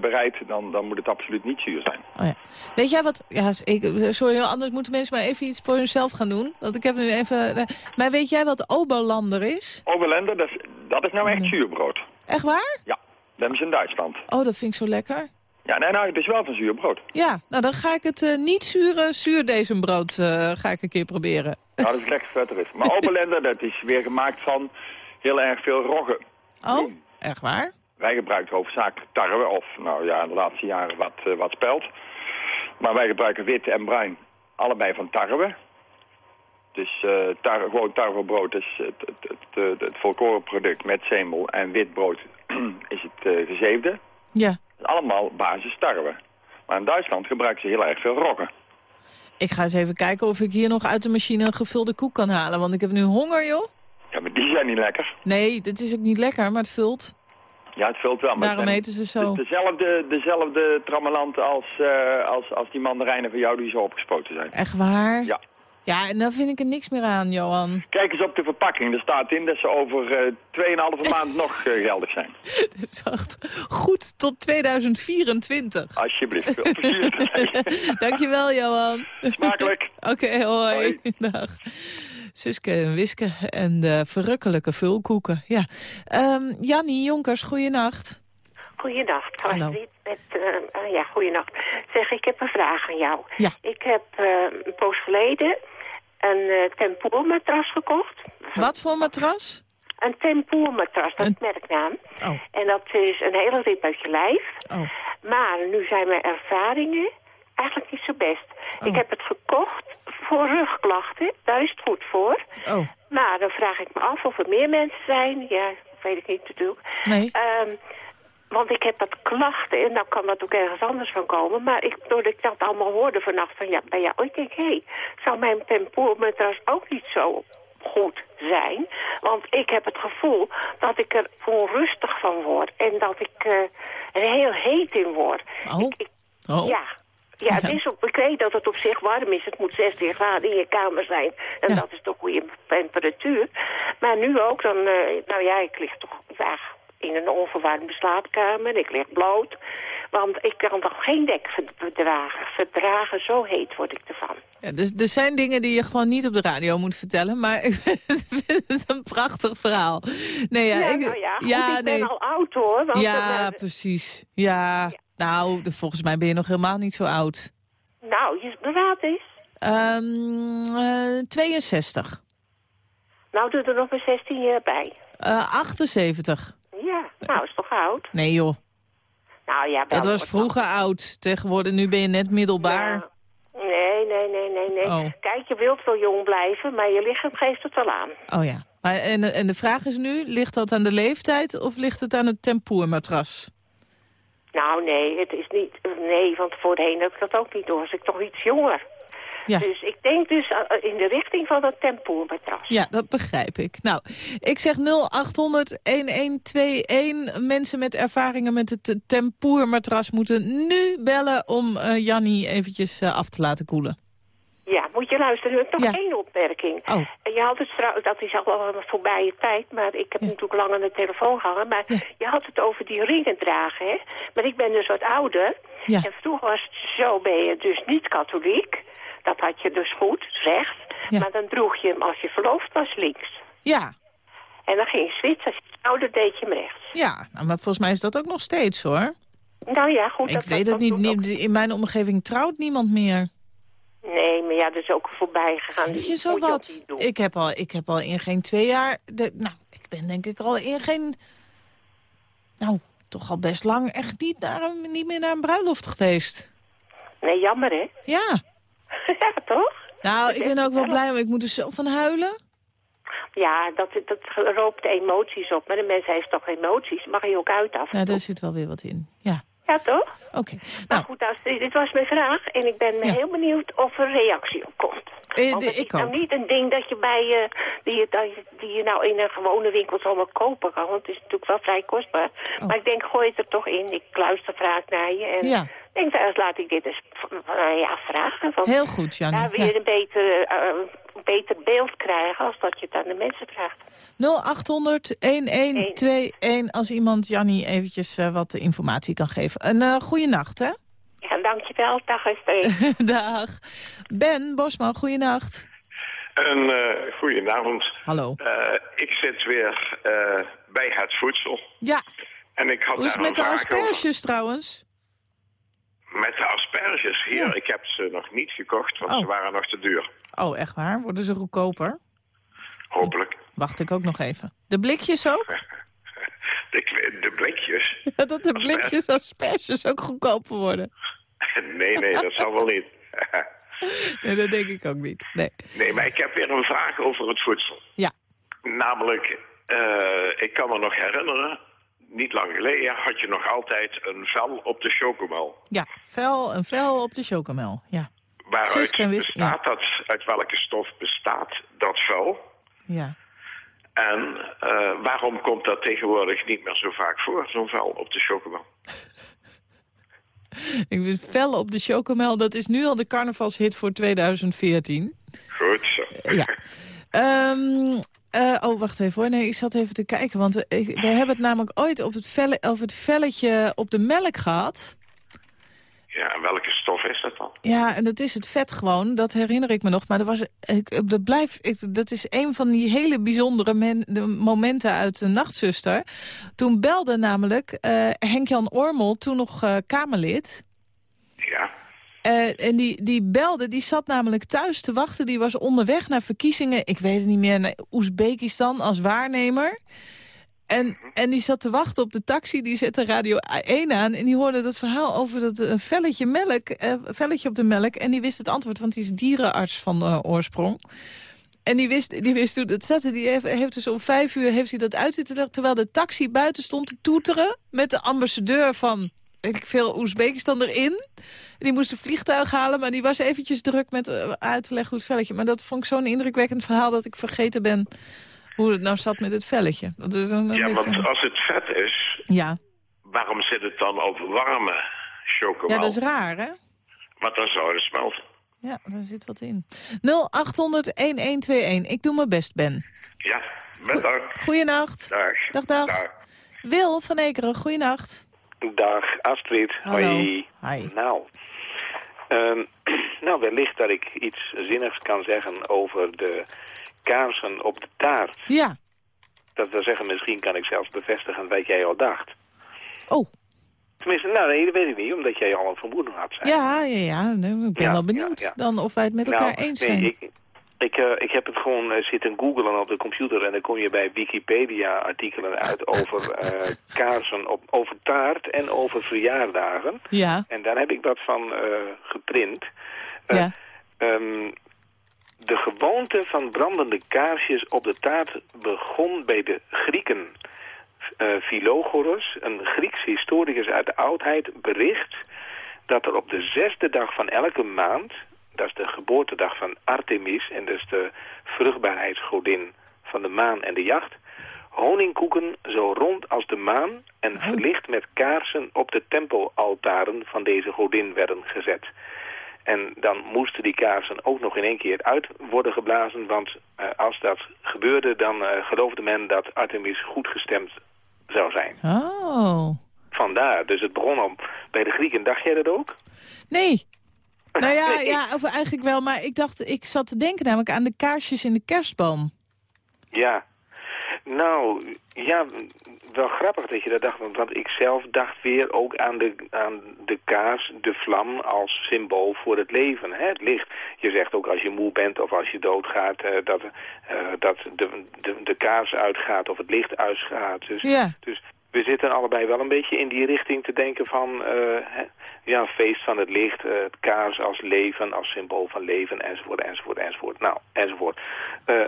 J: bereidt, dan, dan moet het absoluut niet zuur zijn.
C: Oh ja. Weet jij wat... Ja, ik, sorry, anders moeten mensen maar even iets voor hunzelf gaan doen. Want ik heb nu even... eh, Maar weet jij wat Oberlander is?
J: Overlender, dat is, dat is nou echt zuurbrood.
C: Echt waar?
J: Ja, dat hebben ze in Duitsland.
C: Oh, dat vind ik zo lekker.
J: Ja, nee, nou, het is wel van zuurbrood.
C: Ja, nou dan ga ik het eh, niet zure zuurdezembrood eh ga ik een keer proberen.
J: Nou, dat is lekker vet er is. Maar Oberländer, dat is weer gemaakt van heel erg veel rogge.
C: Oh, echt waar?
J: Wij gebruiken hoofdzakelijk tarwe of, nou ja, de laatste jaren wat, eh, wat spelt. Maar wij gebruiken wit en bruin, allebei van tarwe. Dus eh tarwe, gewoon tarwebrood is het, het, het, het, het volkorenproduct met zemel en wit brood is het eh, gezeefde.
C: Ja.
J: Allemaal basis tarwe. Maar in Duitsland gebruiken ze heel erg veel rogge.
C: Ik ga eens even kijken of ik hier nog uit de machine een gevulde koek kan halen. Want ik heb nu honger, joh.
J: Ja, maar die zijn niet lekker.
C: Nee, dit is ook niet lekker, maar het vult.
J: Ja, het vult wel. Maar
C: Daarom eten ze zo.
J: de- Dezelfde, dezelfde trammelant als, eh, als, als die mandarijnen van jou die zo opgespoten zijn.
C: Echt waar?
J: Ja.
C: Ja, en dan vind ik er niks meer aan, Johan.
J: Kijk eens op de verpakking. Er staat in dat ze over eh 2,5 maand nog eh, geldig zijn.
C: Dit is echt goed tot 2024.
J: Alsjeblieft. Veel plezier.
C: Dankjewel, Johan.
J: Smakelijk.
C: Oké, hoi. Dag. Suske en Wiske en de verrukkelijke vulkoeken. Ja. Ehm Jannie Jonkers, goeienacht.
K: Goeienacht,
C: Hallo.
K: Met, eh, ja, goeienacht. Zeg, ik heb een vraag aan jou.
C: Ja.
K: Ik heb eh, een poos geleden een eh tempoormatras gekocht.
C: Wat voor matras?
K: Een tempoormatras, dat is merknaam.
C: Oh.
K: En dat is een hele rip uit je lijf.
C: Oh.
K: Maar nu zijn mijn ervaringen eigenlijk niet zo best.
C: Oh.
K: Ik heb het gekocht voor rugklachten. Daar is het goed voor.
C: Oh,
K: Maar dan vraag ik me af of er meer mensen zijn. Ja, dat weet ik niet natuurlijk.
C: nee.
K: Ehm, want ik heb wat klachten en dan kan dat ook ergens anders van komen. Maar ik, doordat ik dat allemaal hoorde vannacht van ja, bij jou, ik denk, hé, hey, zou mijn tempoormatras ook niet zo goed zijn? Want ik heb het gevoel dat ik er onrustig van word en dat ik eh, er heel heet in word.
C: Oh. Oh.
K: Ja. Ja, het is op, ik weet dat het op zich warm is. Het moet 16 graden in je kamer zijn. En
C: Ja.
K: dat is toch goede temperatuur. Maar nu ook, dan, eh, nou ja, ik lig toch ja, in een onverwarmde slaapkamer. Ik lig bloot. Want ik kan toch geen dek verdragen. Verdragen, zo heet word ik ervan.
C: Ja, dus er zijn dingen die je gewoon niet op de radio moet vertellen, maar ik vind het een prachtig verhaal. Nee, ja,
K: Ja,
C: ik,
K: nou ja, goed, ik ben
C: nee.
K: al oud hoor. Want
C: ja,
K: eh,
C: precies. Ja, nou, de- volgens mij ben je nog helemaal niet zo oud.
K: nou, je beraad is.
C: Ehm eh, 62.
K: Nou, doe er nog een 16 jaar bij.
C: Eh 78.
K: Ja, nou, is toch oud?
C: Nee joh,
K: Nou ja,
C: dat was vroeger oud. Tegenwoordig, nu ben je net middelbaar.
K: Ja. Nee, nee, nee, nee, nee.
C: Oh.
K: Kijk, je wilt wel jong blijven, maar je lichaam geeft het wel aan.
C: Oh ja. Maar, en, en de vraag is nu, ligt dat aan de leeftijd of ligt het aan het tempoermatras?
K: Nou, nee, het is niet... Nee, want voorheen heb ik dat ook niet door. Was ik toch iets jonger.
C: Ja.
K: Dus ik denk dus eh, in de richting van dat tempoormatras.
C: Ja, dat begrijp ik. Nou, ik zeg 0800-1121. Mensen met ervaringen met het eh, tempoermatras moeten nu bellen... om eh Jannie eventjes eh, af te laten koelen.
K: Ja, moet je luisteren. Nog
C: Ja.
K: één opmerking.
C: Oh.
K: Je had het trouw- dat is al wel een voorbije tijd, maar ik heb natuurlijk lang aan de telefoon gehangen. Maar je had het over die ringen dragen, hè. Maar ik ben dus wat ouder.
C: Ja.
K: En vroeger was het zo, ben je dus niet katholiek. Dat had je dus goed, rechts.
C: Ja.
K: Maar dan droeg je hem als je verloofd was links.
C: Ja,
K: En dan ging je switchen. Als je ouder deed je hem rechts.
C: ja nou, maar volgens mij is dat ook nog steeds, hoor.
K: Nou ja, goed.
C: Ik
K: dat-
C: weet
K: dat
C: het niet. In mijn omgeving trouwt niemand meer.
K: Nee, maar ja, dat is ook voorbij gegaan.
C: Je zo
K: moet je ook
C: wat?
K: doen.
C: Ik heb, al, ik heb al in geen twee jaar... De, nou, ik ben denk ik al in geen... Nou, toch al best lang echt niet, naar een, niet meer naar een bruiloft geweest.
K: Nee, jammer hè?
C: Ja.
K: ja, toch?
C: Nou, ik ben ook wel blij, want ik moet er zo van huilen.
K: Ja, dat, dat roopt emoties op. Maar de mens heeft toch emoties? Mag je ook uit af
C: Nou, daar zit wel weer wat in. Ja,
K: Ja, toch?
C: oké.
K: Nou
C: Nou,
K: goed, dit was mijn vraag. En ik ben
C: Ja.
K: heel benieuwd of er reactie op komt.
C: Eh, de-
K: het is
C: ik
K: nou
C: ook.
K: niet een ding dat je bij je, die, je, dat die je nou in een gewone winkel zomaar kopen kan. Want het is natuurlijk wel vrij kostbaar. Maar ik denk, gooi het er toch in. Ik luister vaak naar je. En
C: Oh. Ja.
K: denk, nou, laat ik dit eens eh, ja, vragen. Want
C: heel goed,
K: daar
C: Jannie.
K: weer
C: Ja.
K: een beter, eh, beter beeld krijgen als dat je het aan de mensen vraagt.
C: 0800-1121 als iemand Jannie eventjes eh, wat informatie kan geven. Een goede nacht, hè?
K: Ja, dankjewel. Dag Esther.
C: Dag. Ben Bosman, goeienacht.
L: Een uh, goedenavond.
C: Hallo.
L: Uh, ik zit weer uh, bij het voedsel.
C: Ja.
L: En ik had
C: Hoe is het met de asperges
L: over.
C: trouwens?
L: Met de asperges hier.
C: Ja.
L: Ik heb ze nog niet gekocht, want
C: Oh.
L: ze waren nog te duur.
C: Oh, echt waar? Worden ze goedkoper?
L: Hopelijk.
C: Wacht ik ook nog even. De blikjes ook?
L: De, de blikjes.
C: Ja, dat de blikjes asperges ook goedkoper worden.
L: nee, nee, dat zal wel niet.
C: Nee, dat denk ik ook niet. Nee.
L: nee, maar ik heb weer een vraag over het voedsel.
C: Ja.
L: Namelijk, uh, ik kan me nog herinneren, niet lang geleden had je nog altijd een vel op de chocomel.
C: Ja, vel, een vel op de chocomel. Ja.
L: Waaruit bestaat dat, uit welke stof bestaat dat vel?
C: Ja.
L: En uh, waarom komt dat tegenwoordig niet meer zo vaak voor, zo'n vel op de chocomel?
C: Ik vind vel op de chocomel, dat is nu al de carnavalshit voor 2014.
L: Goed zo.
C: Ja. Um, uh, oh, wacht even hoor. Nee, ik zat even te kijken. Want we, we hebben het namelijk ooit op het, velle, over het velletje op de melk gehad.
L: Ja, en welke stof is dat dan?
C: Ja, en dat is het vet gewoon. Dat herinner ik me nog. Maar dat, was, ik, dat, blijf, ik, dat is een van die hele bijzondere men, de momenten uit de Nachtzuster. Toen belde namelijk uh, Henk-Jan Ormel, toen nog uh, Kamerlid...
L: Ja.
C: Uh, en die, die belde, die zat namelijk thuis te wachten. Die was onderweg naar verkiezingen, ik weet het niet meer, naar Oezbekistan als waarnemer. En, en die zat te wachten op de taxi, die zette Radio 1 aan... en die hoorde dat verhaal over dat uh, velletje, melk, uh, velletje op de melk... en die wist het antwoord, want die is dierenarts van uh, oorsprong. En die wist, die wist hoe dat zat. Die heeft, heeft dus om vijf uur heeft hij dat uitzitten... terwijl de taxi buiten stond te toeteren... met de ambassadeur van, weet ik veel, Oezbekistan erin... Die moest een vliegtuig halen, maar die was eventjes druk met uh, uit te leggen hoe het velletje. Maar dat vond ik zo'n indrukwekkend verhaal dat ik vergeten ben hoe het nou zat met het velletje. Dat is een,
L: ja, want als het vet is,
C: ja.
L: waarom zit het dan op warme chocomel?
C: Ja, dat is raar, hè?
L: Want dan zou het smelten.
C: Ja, daar zit wat in. 0800-1121. Ik doe mijn best, Ben.
L: Ja, met dank.
C: Goeienacht.
L: Dag.
C: Dag, dag.
L: dag.
C: Wil van Ekeren, goeienacht.
M: Dag, Astrid.
C: Hallo.
M: Hoi.
C: Hi.
M: Nou, um, nou, wellicht dat ik iets zinnigs kan zeggen over de kaarsen op de taart.
C: Ja.
M: Dat wil zeggen, misschien kan ik zelfs bevestigen wat jij al dacht.
C: Oh.
M: Tenminste, nou nee, dat weet ik niet, omdat jij al een vermoeden had. Zijn.
C: Ja, ja, ja. Nee, ik ben
M: Ja,
C: wel benieuwd
M: ja, ja.
C: dan of wij het met elkaar
M: nou,
C: eens
M: nee,
C: zijn.
M: Ik, ik, uh, ik heb het gewoon uh, zitten googlen op de computer en dan kom je bij Wikipedia artikelen uit over uh, kaarsen op, over taart en over verjaardagen.
C: Ja.
M: En daar heb ik wat van geprint.
C: ja.
M: Um, de gewoonte van brandende kaarsjes op de taart begon bij de Grieken. Uh, Philogoras, een Grieks historicus uit de oudheid, bericht dat er op de zesde dag van elke maand Dat is de geboortedag van Artemis en is de vruchtbaarheidsgodin van de maan en de jacht. Honingkoeken zo rond als de maan en verlicht met kaarsen op de tempelaltaren van deze godin werden gezet. En dan moesten die kaarsen ook nog in één keer uit worden geblazen, want eh, als dat gebeurde, dan eh, geloofde men dat Artemis goed gestemd zou zijn.
C: Oh.
M: Vandaar, dus het begon al bij de Grieken. Dacht jij dat ook?
C: Nee. Nou ja, ja, of eigenlijk wel, maar ik dacht, ik zat te denken namelijk aan de kaarsjes in de kerstboom.
M: Ja. Nou, ja, wel grappig dat je dat dacht, want- ik zelf dacht weer ook aan de, aan de kaars, de vlam als symbool voor het leven, hè, het licht. Je zegt ook als je moe bent of als je doodgaat, eh, dat, eh, dat de, de, de kaars uitgaat of het licht uitgaat. Dus,
C: Ja.
M: dus we zitten allebei wel een beetje in die richting te denken van, hè, ja, feest van het licht, eh, het kaars als leven, als symbool van leven, enzovoort, enzovoort, enzovoort. Nou, enzovoort.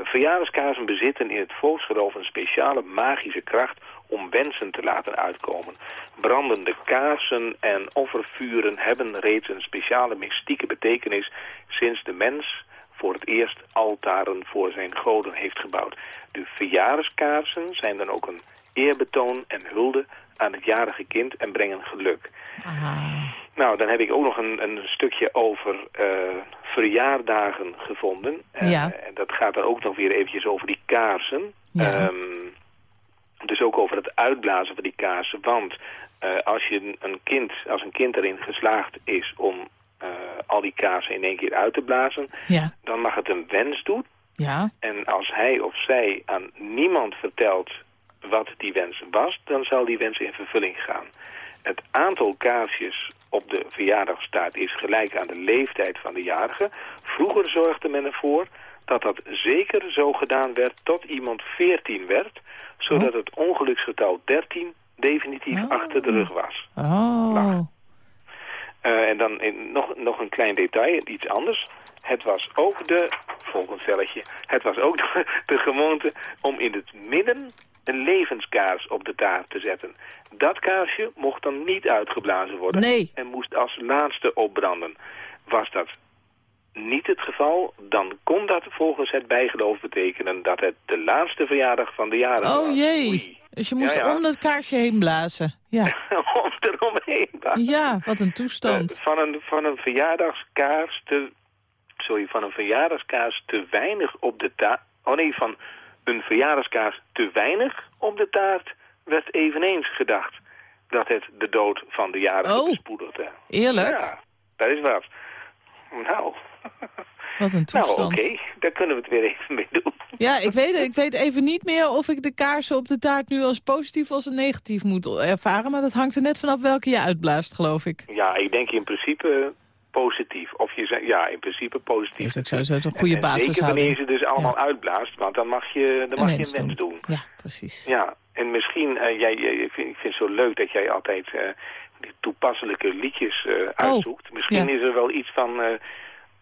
M: Verjaardagskaarsen bezitten in het volksgeloof een speciale magische kracht om wensen te laten uitkomen. Brandende kaarsen en offervuren hebben reeds een speciale mystieke betekenis sinds de mens voor het eerst altaren voor zijn goden heeft gebouwd. De verjaardagskaarsen zijn dan ook een eerbetoon en hulde aan het jarige kind en brengen geluk. Nou, dan heb ik ook nog een, een stukje over eh, verjaardagen gevonden. Eh,
C: Ja.
M: En dat gaat dan ook nog weer eventjes over die kaarsen.
C: Ja.
M: Ehm, dus ook over het uitblazen van die kaarsen. Want eh, als, je een- kind, als een kind erin geslaagd is om al die kaarsen in één keer uit te blazen...
C: Ja.
M: dan mag het een wens doen.
C: Ja.
M: En als hij of zij aan niemand vertelt wat die wens was, dan zal die wens in vervulling gaan. Het aantal kaarsjes op de verjaardagstaart is gelijk aan de leeftijd van de jarige. Vroeger zorgde men ervoor dat dat zeker zo gedaan werd tot iemand 14 werd, zodat het ongeluksgetal 13 definitief achter de rug was.
C: Oh.
M: Eh, en dan in, nog, nog een klein detail, iets anders. Het was ook de, volgend velletje, het was ook de, de gewoonte om in het midden een levenskaars op de taart te zetten. Dat kaarsje mocht dan niet uitgeblazen worden
C: Nee.
M: en moest als laatste opbranden. Was dat niet het geval, dan kon dat volgens het bijgeloof betekenen dat het de laatste verjaardag van de jaren was.
C: Oh jee. Dus je moest
M: Ja, ja.
C: om het kaarsje heen blazen. Ja.
M: om eromheen.
C: Ja, wat een toestand.
M: Eh, van, een, van een verjaardagskaars te... Sorry, van een verjaardagskaars te weinig op de taart... Oh nee, van een verjaardagskaars te weinig op de taart... werd eveneens gedacht dat het de dood van de jarige
C: Oh.
M: bespoedigde.
C: Eerlijk?
M: Ja, dat is wat. Nou,
C: Wat een
M: nou
C: toestand.
M: oké, daar kunnen we het weer even mee doen.
C: Ja, ik weet, ik weet even niet meer of ik de kaarsen op de taart nu als positief of als negatief moet ervaren. Maar dat hangt er net vanaf welke je uitblaast, geloof ik.
M: Ja, ik denk in principe positief. Of je zegt, ja, in principe positief.
C: Is ook zo, zo een goede
M: En
C: basishouding.
M: Zeker wanneer je ze dus allemaal uitblaast, want dan mag je, dan mag je
C: wens
M: een wens doen.
C: Ja, precies.
M: Ja, en misschien, eh, jij, ik, vind, ik vind het zo leuk dat jij altijd eh, die toepasselijke liedjes eh, uitzoekt. Misschien
C: Oh, ja.
M: is er wel iets van,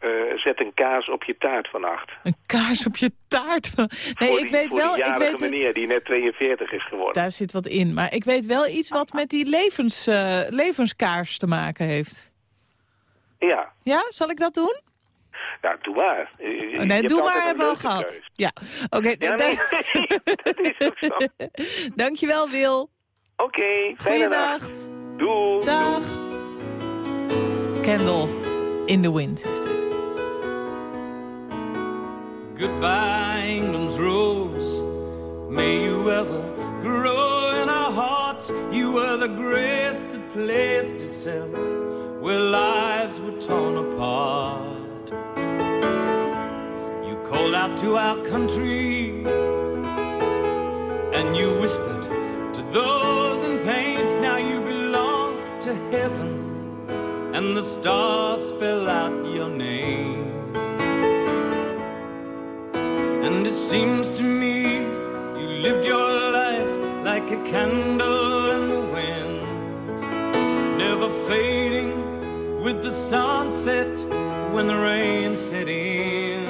M: eh, zet een kaas op je taart vannacht.
C: Een kaars op je taart. Nee, ik weet wel, ik weet,
M: meneer die net 42 is geworden.
C: daar zit wat in. Maar ik weet wel iets wat met die levens, eh, levenskaars te maken heeft.
M: Ja,
C: Ja, zal ik dat doen?
M: nou doe maar. Je-
C: Oh, nee, doe maar, hebben we al gehad.
M: keus.
C: Ja, oké.
M: Ja,
C: da-
M: nee,
C: Dankjewel, Wil.
M: Oké, dag.
C: Goeienacht.
M: Doei.
C: Dag. Candle in the wind is dit.
N: Goodbye, England's rose. May you ever grow in our hearts. You were the grace that placed itself where lives were torn apart. You called out to our country and you whispered to those in pain. Now you belong to heaven and the stars spell out your name. And it seems to me you lived your life like a candle in the wind, never fading with the sunset when the rain set in.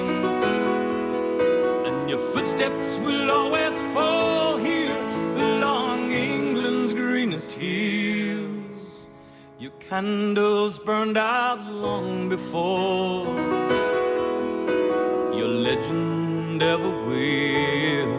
N: And your footsteps will always fall here along England's greenest hills. Your candles burned out long before your legend ever will.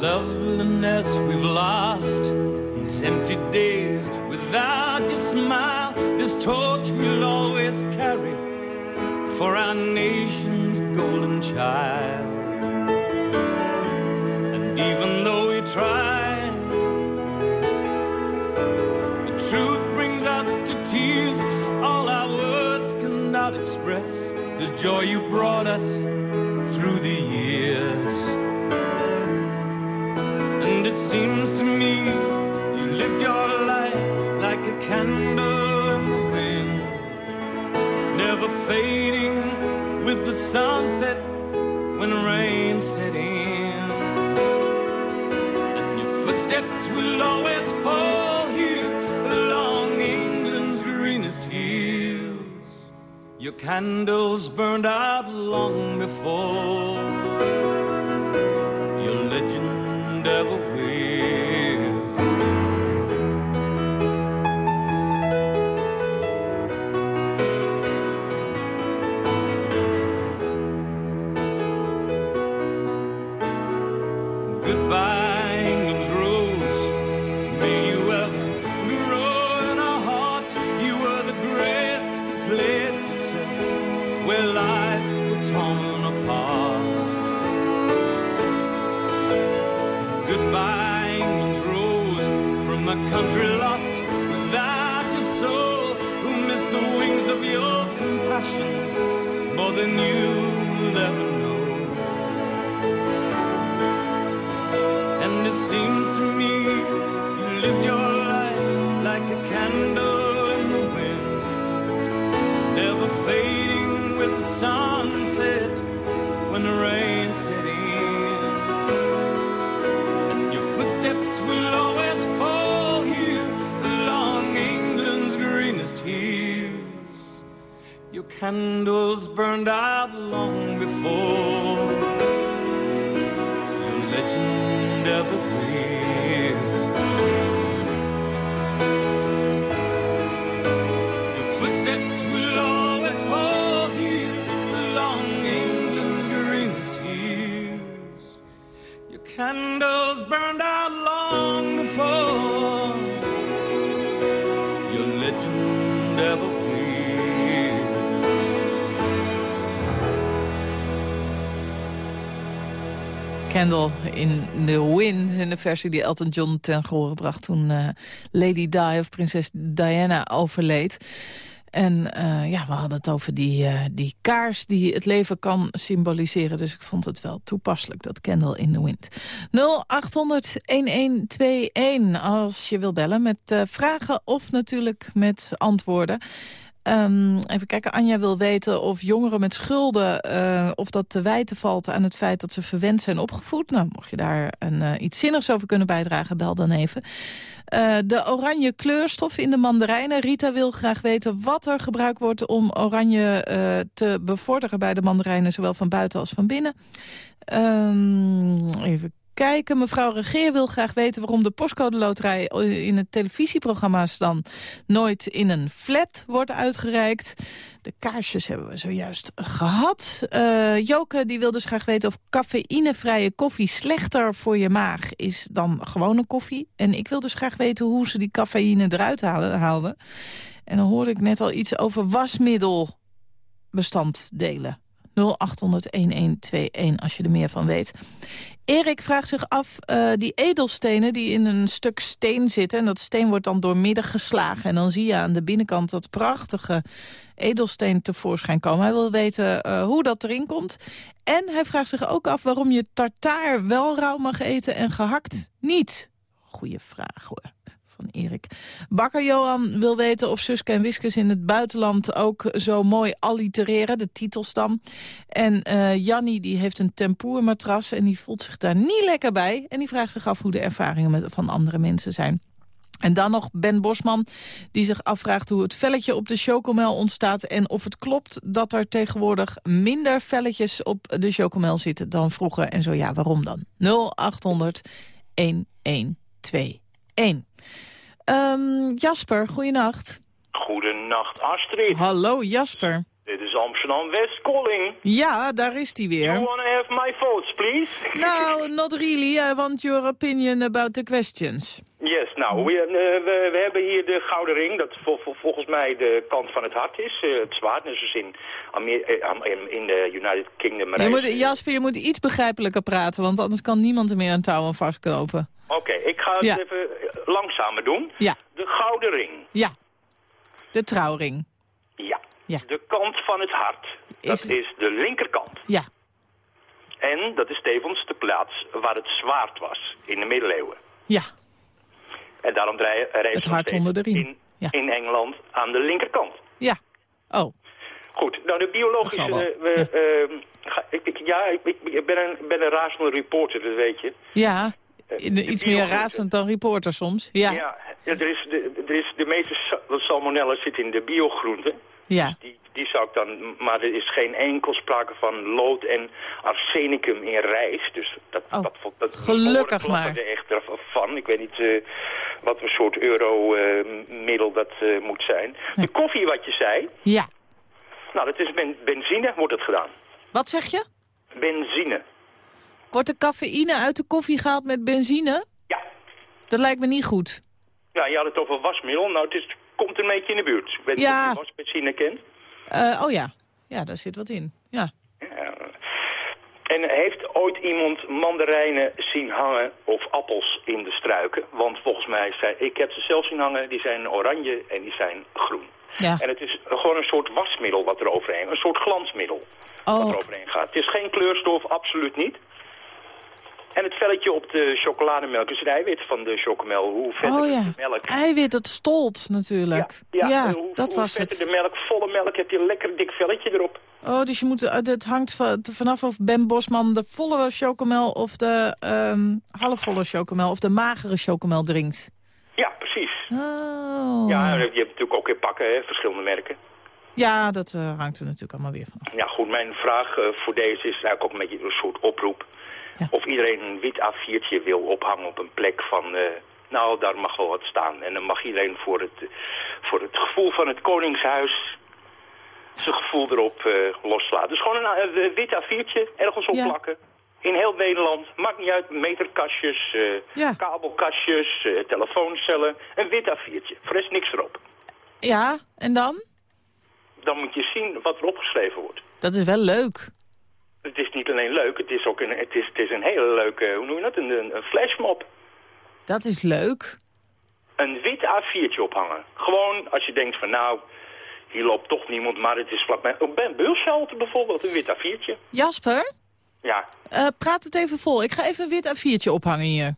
N: Loveliness we've lost these empty days without your smile. This torch we'll always carry for our nation's golden child. Joy you brought us through the years. And it seems to me you lived your life like a candle in the wind, never fading with the sunset when rain set in. And your footsteps will always fall Your candles burned out long before candles burned out
C: Candle in the Wind, in de versie die Elton John ten gehore bracht... toen eh, Lady Di of prinses Diana overleed. En eh, ja, we hadden het over die, eh, die kaars die het leven kan symboliseren. Dus ik vond het wel toepasselijk, dat Candle in the Wind. 0800-1121 als je wil bellen met vragen of natuurlijk met antwoorden. Ehm, even kijken, Anja wil weten of jongeren met schulden... eh, of dat te wijten valt aan het feit dat ze verwend zijn opgevoed. Nou, mocht je daar een, eh, iets zinnigs over kunnen bijdragen, bel dan even. Eh, de oranje kleurstof in de mandarijnen. Rita wil graag weten wat er gebruikt wordt om oranje te bevorderen bij de mandarijnen... zowel van buiten als van binnen. Ehm, even kijken. Mevrouw Regeer wil graag weten waarom de postcode loterij in het televisieprogramma's dan nooit in een flat wordt uitgereikt. De kaarsjes hebben we zojuist gehad. Eh, Joke die wil dus graag weten of cafeïnevrije koffie slechter voor je maag is dan gewone koffie. En ik wil dus graag weten hoe ze die cafeïne eruit haalden. En dan hoorde ik net al iets over wasmiddelbestanddelen. 0800-1121 als je er meer van weet. Erik vraagt zich af, eh, die edelstenen die in een stuk steen zitten... en dat steen wordt dan doormidden geslagen... en dan zie je aan de binnenkant dat prachtige edelsteen tevoorschijn komen. Hij wil weten eh, hoe dat erin komt. En hij vraagt zich ook af waarom je tartaar wel rauw mag eten en gehakt niet. Goeie vraag hoor van Erik. Bakker Johan wil weten of Suske en Wiskus in het buitenland ook zo mooi allitereren, de titels dan. En eh Jannie die heeft een tempoermatras en die voelt zich daar niet lekker bij. En die vraagt zich af hoe de ervaringen met, van andere mensen zijn. En dan nog Ben Bosman, die zich afvraagt hoe het velletje op de chocomel ontstaat... en of het klopt dat er tegenwoordig minder velletjes op de chocomel zitten dan vroeger. En zo ja, waarom dan? 0800 1121. Ehm, Jasper, goeienacht.
O: Goedenacht, Astrid.
C: Hallo Jasper.
O: Dit is Amsterdam West calling.
C: Ja, daar is hij weer.
O: You wanna have my votes, please?
C: No, not really. I want your opinion about the questions.
O: Yes, nou, we, eh, we, we hebben hier de Gouden Ring, dat vol- vol- volgens mij de kant van het hart is. eh, het zwaard, Amer- eh, in, in de United Kingdom.
C: Je moet, Jasper, je moet iets begrijpelijker praten, want anders kan niemand er meer een touw aan vastknopen.
O: Oké, ik ga het
C: Ja.
O: even eh, langzamer doen.
C: Ja.
O: De Gouden Ring,
C: Ja, de trouwring.
O: ja.
C: Ja.
O: De kant van het hart, dat is de linkerkant.
C: Ja.
O: En dat is tevens de plaats waar het zwaard was in de middeleeuwen.
C: Ja,
O: En daarom
C: het hart onder de riem.
O: in,
C: Ja.
O: in Engeland aan de linkerkant.
C: Ja. Oh,
O: Goed, nou de biologische...
C: Dat zal wel.
O: eh, we, ehm, ga- ik, ik- ja, ik, ik, ik ben een, ben een razende reporter, dat weet je.
C: ja.
O: Eh,
C: In- Iets meer razend dan reporter soms. Ja.
O: Ja, ja, er, is de, er is de meeste sa- salmonella zit in de biogroenten.
C: Ja.
O: Die, die zou ik dan... Maar er is geen enkel sprake van lood en arsenicum in rijst. Dus dat,
C: Oh,
O: dat, dat,
C: gelukkig
O: klappen er echt van. Ik weet niet eh, wat voor soort euro-middel dat eh, moet zijn. De koffie wat je zei...
C: Ja.
O: Nou, dat is ben, benzine wordt het gedaan.
C: Wat zeg je?
O: Benzine.
C: Wordt de cafeïne uit de koffie gehaald met benzine?
O: Ja.
C: Dat lijkt me niet goed.
O: Ja, je had het over wasmiddel. Nou, het is, komt een beetje in de buurt. Weet
C: Ja.
O: of je wasbenzine kent.
C: Eh, oh ja. Ja, daar zit wat in. Ja.
O: Ja. En heeft ooit iemand mandarijnen zien hangen of appels in de struiken? Want volgens mij, zijn, ik heb ze zelf zien hangen, die zijn oranje en die zijn groen.
C: Ja.
O: En het is gewoon een soort wasmiddel wat er overheen, een soort glansmiddel wat
C: Oh,
O: er overheen gaat. Het is geen kleurstof, absoluut niet. En het velletje op de chocolademelk is het eiwit van de chocomel. Hoe vetter
C: oh
O: de
C: ja.
O: melk,
C: Eiwit, dat stolt natuurlijk.
O: ja,
C: Ja,
O: eh, hoe,
C: dat
O: hoe
C: was het.
O: de melk, volle melk, heb je een lekker dik velletje erop.
C: Oh, dus je moet, eh, het hangt van, vanaf of Ben Bosman de volle chocomel of de ehm halfvolle chocomel of de magere chocomel drinkt.
O: Ja, precies.
C: Oh.
O: Ja, je hebt natuurlijk ook in pakken, hè, verschillende merken.
C: Ja, dat eh, hangt er natuurlijk allemaal weer van.
O: Ja, goed, mijn vraag eh, voor deze is eigenlijk ook een beetje een soort oproep. Of iedereen een wit A4'tje wil ophangen op een plek van... eh, nou, daar mag wel wat staan. En dan mag iedereen voor het, voor het gevoel van het Koningshuis... zijn gevoel erop eh, loslaten. Dus gewoon een eh, wit A4'tje ergens opplakken. In heel Nederland, maakt niet uit, meterkastjes, kabelkastjes, telefooncellen. Een wit A4'tje, voor de rest niks erop.
C: Ja, en dan?
O: Dan moet je zien wat er opgeschreven wordt.
C: Dat is wel leuk.
O: Het is niet alleen leuk, het is ook een, het is, het is een hele leuke, hoe noem je dat, een, een, flashmob.
C: Dat is leuk.
O: Een wit A4'tje ophangen. Gewoon als je denkt van nou, hier loopt toch niemand, maar het is vlakbij. Op een busshalte bijvoorbeeld, een wit A4'tje.
C: Jasper,
O: Ja,
C: eh, praat het even vol. Ik ga even een wit A4'tje ophangen hier.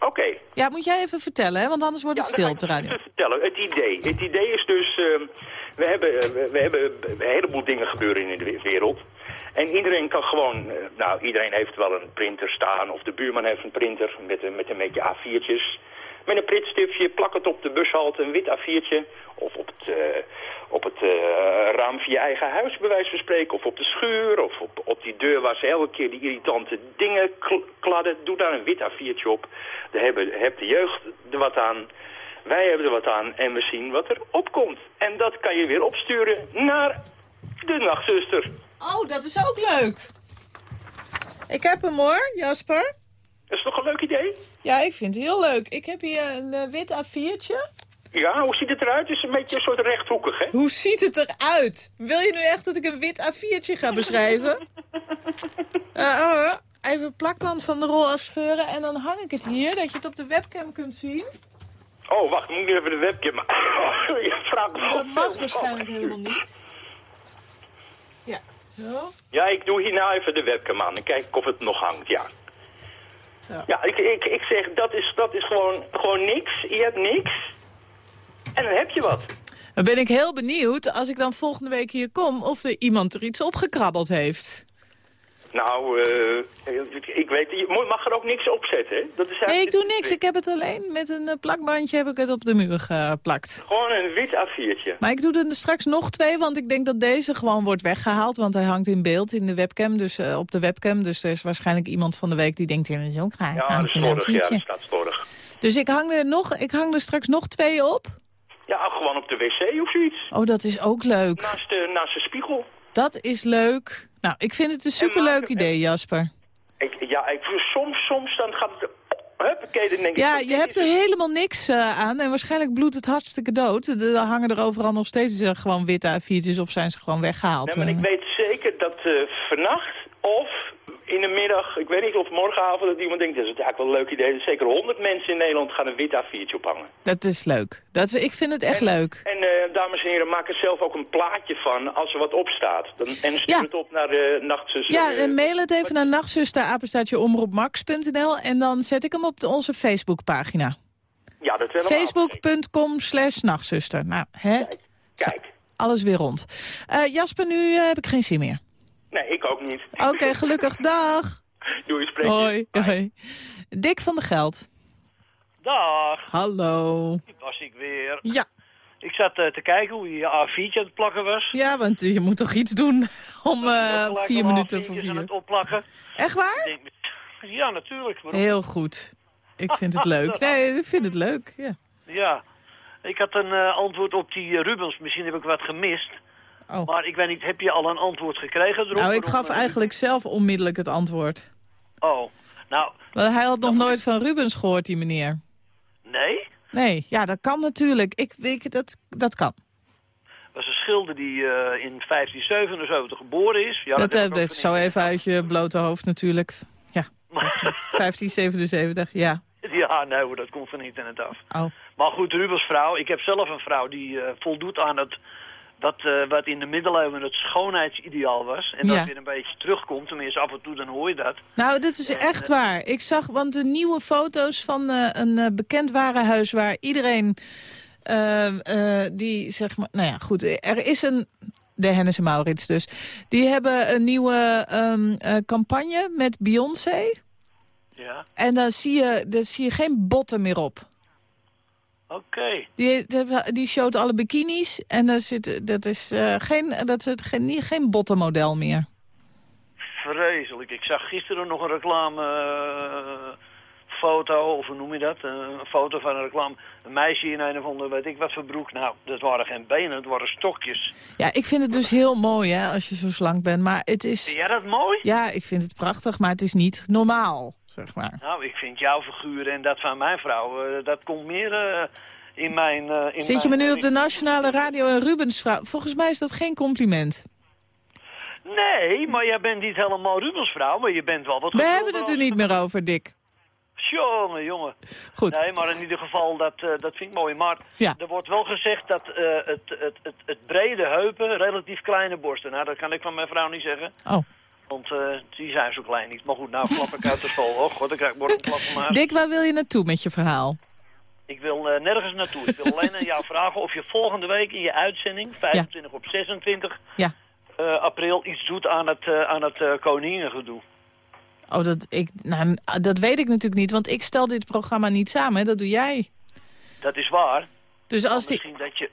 O: oké.
C: Ja, moet jij even vertellen, hè? want anders wordt het stil op de radio.
O: vertellen. Het idee. Het idee is dus, eh, we, hebben, we, we hebben een heleboel dingen gebeuren in de wereld. En iedereen kan gewoon, eh, nou iedereen heeft wel een printer staan of de buurman heeft een printer met een, met een beetje A4'tjes. Met een pritstiftje, plak het op de bushalte, een wit A4'tje. Of op het, eh, op het eh, raam van je eigen huis, bij wijze van spreken. Of op de schuur, of op, op die deur waar ze elke keer die irritante dingen kl- kladden. Doe daar een wit A4'tje op. Daar hebben, hebt de jeugd er wat aan. Wij hebben er wat aan en we zien wat er opkomt. En dat kan je weer opsturen naar de nachtzuster.
C: Oh, dat is ook leuk. Ik heb hem hoor, Jasper.
O: Dat is toch een leuk idee?
C: Ja, ik vind het heel leuk. Ik heb hier een eh, wit A4'tje.
O: Ja, hoe ziet het eruit? Het is een beetje een soort rechthoekig, hè?
C: Hoe ziet het eruit? Wil je nu echt dat ik een wit A4'tje ga beschrijven? Eh, oh, even een plakband van de rol afscheuren en dan hang ik het hier, dat je het op de webcam kunt zien.
O: Oh, wacht, moet ik nu even de webcam... je vraagt me
C: Dat mag waarschijnlijk helemaal niet. Ja,
O: ik doe hier nou even de webcam aan en kijk of het nog hangt, ja.
C: Ja.
O: Ja, ik, ik, ik zeg, dat is, dat is gewoon, gewoon niks. Je hebt niks. En dan heb je wat.
C: Dan ben ik heel benieuwd, als ik dan volgende week hier kom, of er iemand er iets opgekrabbeld heeft.
O: Nou, eh, ik weet, je mag er ook niks op zetten, hè? Dat is
C: Nee, ik doe niks. Ik heb het alleen met een eh, plakbandje heb ik het op de muur geplakt.
O: Gewoon een wit A4'tje.
C: Maar ik doe er straks nog twee, want ik denk dat deze gewoon wordt weggehaald. Want hij hangt in beeld in de webcam, dus eh, op de webcam. Dus er is waarschijnlijk iemand van de week die denkt, hier is ook graag.
O: Ja, dat is slordig, ja, dat staat slordig.
C: Dus ik hang, er nog, ik hang er straks nog twee op.
O: Ja, gewoon op de wc of zoiets.
C: Oh, dat is ook leuk.
O: Naast de, naast de spiegel.
C: Dat is leuk. Nou, ik vind het een superleuk idee, Jasper.
O: Ik, ja, ik, soms, soms dan gaat het... Huppakee, dan denk.
C: Ja, je hebt er
O: het.
C: helemaal niks eh, aan en waarschijnlijk bloedt het hartstikke dood. Er hangen er overal nog steeds eh, gewoon witte A4'tjes of zijn ze gewoon weggehaald.
O: Nee, maar ik weet zeker dat eh vannacht of in de middag, ik weet niet of morgenavond dat iemand denkt, dat is eigenlijk wel een leuk idee. Zeker 100 mensen in Nederland gaan een wit A4'tje ophangen.
C: Dat is leuk. Dat, ik vind het echt leuk.
O: En eh, dames en heren, maak er zelf ook een plaatje van als er wat op staat. Dan, en stuur
C: Ja.
O: het op naar de nachtzus.
C: Ja,
O: eh,
C: en mail het even naar nachtzuster-omroepmax.nl en dan zet ik hem op de, onze Facebookpagina.
O: ja, dat helemaal.
C: Facebook.com slash nachtzuster. Nou, hè?
O: Kijk.
C: Alles weer rond. Eh, Jasper, nu eh, heb ik geen zin meer.
O: Nee, ik ook niet.
C: Oké, gelukkig. Dag.
O: Doei, spreek.
C: Hoi. Hoi. Dick van der Geld.
P: Dag,
C: Hallo.
P: hier was ik weer.
C: Ja.
P: Ik zat eh, te kijken hoe je je A4'tje aan het plakken was.
C: Ja, want je moet toch iets doen om eh, vier minuten
P: A4'tjes
C: voor
P: aan
C: vier.
P: het opplakken.
C: Echt waar?
P: Ja, natuurlijk. Waarom?
C: Heel goed. Ik vind het leuk. Nee, ik vind het leuk. Ja.
P: Ja. Ik had een eh, antwoord op die Rubens. Misschien heb ik wat gemist.
C: Oh.
P: Maar ik weet niet, heb je al een antwoord gekregen erop?
C: Nou, ik gaf
P: eh,
C: eigenlijk zelf onmiddellijk het antwoord.
P: Oh, nou,
C: Want hij had nog nooit van Rubens gehoord, die meneer.
P: nee.
C: Nee, ja, dat kan natuurlijk. Ik, ik, dat, dat kan.
P: was een schilder die eh, in 1577 geboren is. Ja,
C: dat dat zo even uit je blote hoofd natuurlijk. Ja, 1577, ja.
P: Ja, nee hoor, dat komt van internet af.
C: Oh.
P: Maar goed, Rubens vrouw. Ik heb zelf een vrouw die eh, voldoet aan het, dat, eh, wat in de middeleeuwen het schoonheidsideaal was. En
C: Ja.
P: dat weer een beetje terugkomt. Tenminste, af en toe dan hoor je dat.
C: Nou, dit is echt waar. Ik zag, want de nieuwe foto's van eh, een eh, bekend warenhuis waar iedereen eh, eh, die zeg maar, nou ja, goed, er is een, de Hennis en Maurits dus, die hebben een nieuwe ehm, eh, campagne met Beyoncé.
P: Ja,
C: En dan zie je, daar zie je geen botten meer op.
P: oké.
C: Die, die, die showt alle bikinis en daar zit, dat is, eh, geen, dat is geen, niet- geen bottenmodel meer.
P: Vreselijk. Ik zag gisteren nog een reclame eh, foto, of hoe noem je dat? Eh, een foto van een reclame. Een meisje in een of andere, weet ik wat voor broek. Nou, dat waren geen benen, het waren stokjes.
C: Ja, ik vind het dus heel mooi hè, als je zo slank bent, maar het is...
P: Vind jij dat mooi?
C: Ja, ik vind het prachtig, maar het is niet normaal, zeg maar.
P: Nou, ik vind jouw figuur en dat van mijn vrouw, eh, dat komt meer eh, in mijn... in
C: Zit je me nu op de nationale radio en Rubens vrouw? Volgens mij is dat geen compliment.
P: Nee, maar jij bent niet helemaal Rubens vrouw, maar je bent wel wat
C: We hebben het er niet meer over, Dick.
P: Jongen, jongen.
C: Goed.
P: Nee, maar in ieder geval, dat, eh, dat vind ik mooi. Maar
C: Ja.
P: er wordt wel gezegd dat eh, het, het, het, het brede heupen relatief kleine borsten. Nou, dat kan ik van mijn vrouw niet zeggen.
C: Oh.
P: Want eh, die zijn zo klein niet. Maar goed, nou klap ik uit de school. Oh god, ik krijg een klap van.
C: Dick, waar wil je naartoe met je verhaal?
P: Ik wil nergens naartoe. Ik wil alleen aan jou vragen of je volgende week in je uitzending, 25 op 26
C: Ja.
P: april, iets doet aan het, aan het koningengedoe.
C: Oh, dat, ik, nou, dat weet ik natuurlijk niet, want ik stel dit programma niet samen. hè, Dat doe jij.
P: Dat is waar.
C: Dus als die...
P: Misschien dat je,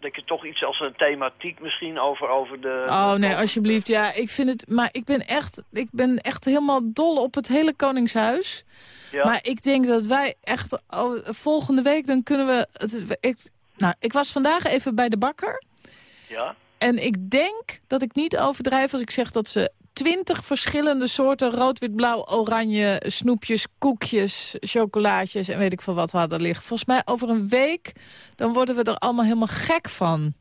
P: dat je toch iets als een thematiek misschien over, over de...
C: Oh nee, alsjeblieft. Ja, ik vind het... Maar ik ben echt, ik ben echt helemaal dol op het hele Koningshuis.
P: Ja.
C: Maar ik denk dat wij echt... Oh, volgende week dan kunnen we... Het, ik, nou, ik was vandaag even bij de bakker.
P: Ja?
C: En ik denk dat ik niet overdrijf als ik zeg dat ze twintig verschillende soorten rood, wit, blauw, oranje snoepjes, koekjes, chocolaatjes en weet ik veel wat hadden liggen. Volgens mij over een week, dan worden we er allemaal helemaal gek van.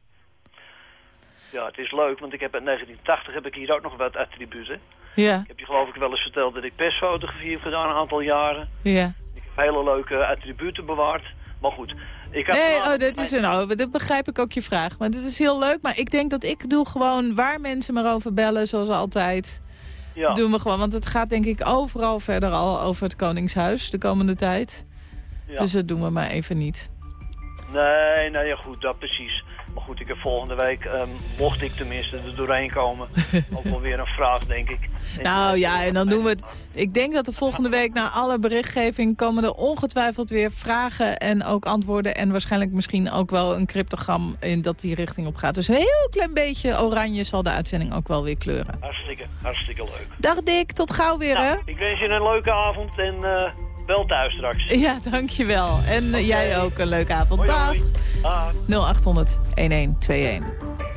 P: Ja, het is leuk, want ik heb in 1980 heb ik hier ook nog wat attributen.
C: Ja,
P: Ik heb je geloof ik wel eens verteld dat ik persfotografie heb gedaan een aantal jaren.
C: ja.
P: Ik heb hele leuke attributen bewaard. Maar goed, ik.
C: Nee, oh, dit is een, oh, dat begrijp ik ook je vraag. Maar dit is heel leuk, maar ik denk dat ik doe gewoon waar mensen maar over bellen, zoals altijd.
P: Ja.
C: Doen we gewoon, want het gaat denk ik overal verder al over het Koningshuis de komende tijd.
P: Ja.
C: Dus dat doen we maar even niet.
P: Nee, nee, ja, goed, dat precies. Maar goed, ik heb volgende week, ehm, mocht ik tenminste er doorheen komen, ook wel weer een vraag, denk ik. En-
C: Nou ja, en dan doen we het. Ik denk dat de volgende week na alle berichtgeving komen er ongetwijfeld weer vragen en ook antwoorden. En waarschijnlijk misschien ook wel een cryptogram in dat die richting op gaat. Dus een heel klein beetje oranje zal de uitzending ook wel weer kleuren.
P: Hartstikke, hartstikke leuk.
C: Dag Dick, tot gauw weer hè.
P: Nou, ik wens je een leuke avond en eh wel thuis straks.
C: Ja, dankjewel. En eh, jij ook een leuke avond.
P: Hoi,
C: Dag.
P: hoi. Dag.
C: 0800 1121.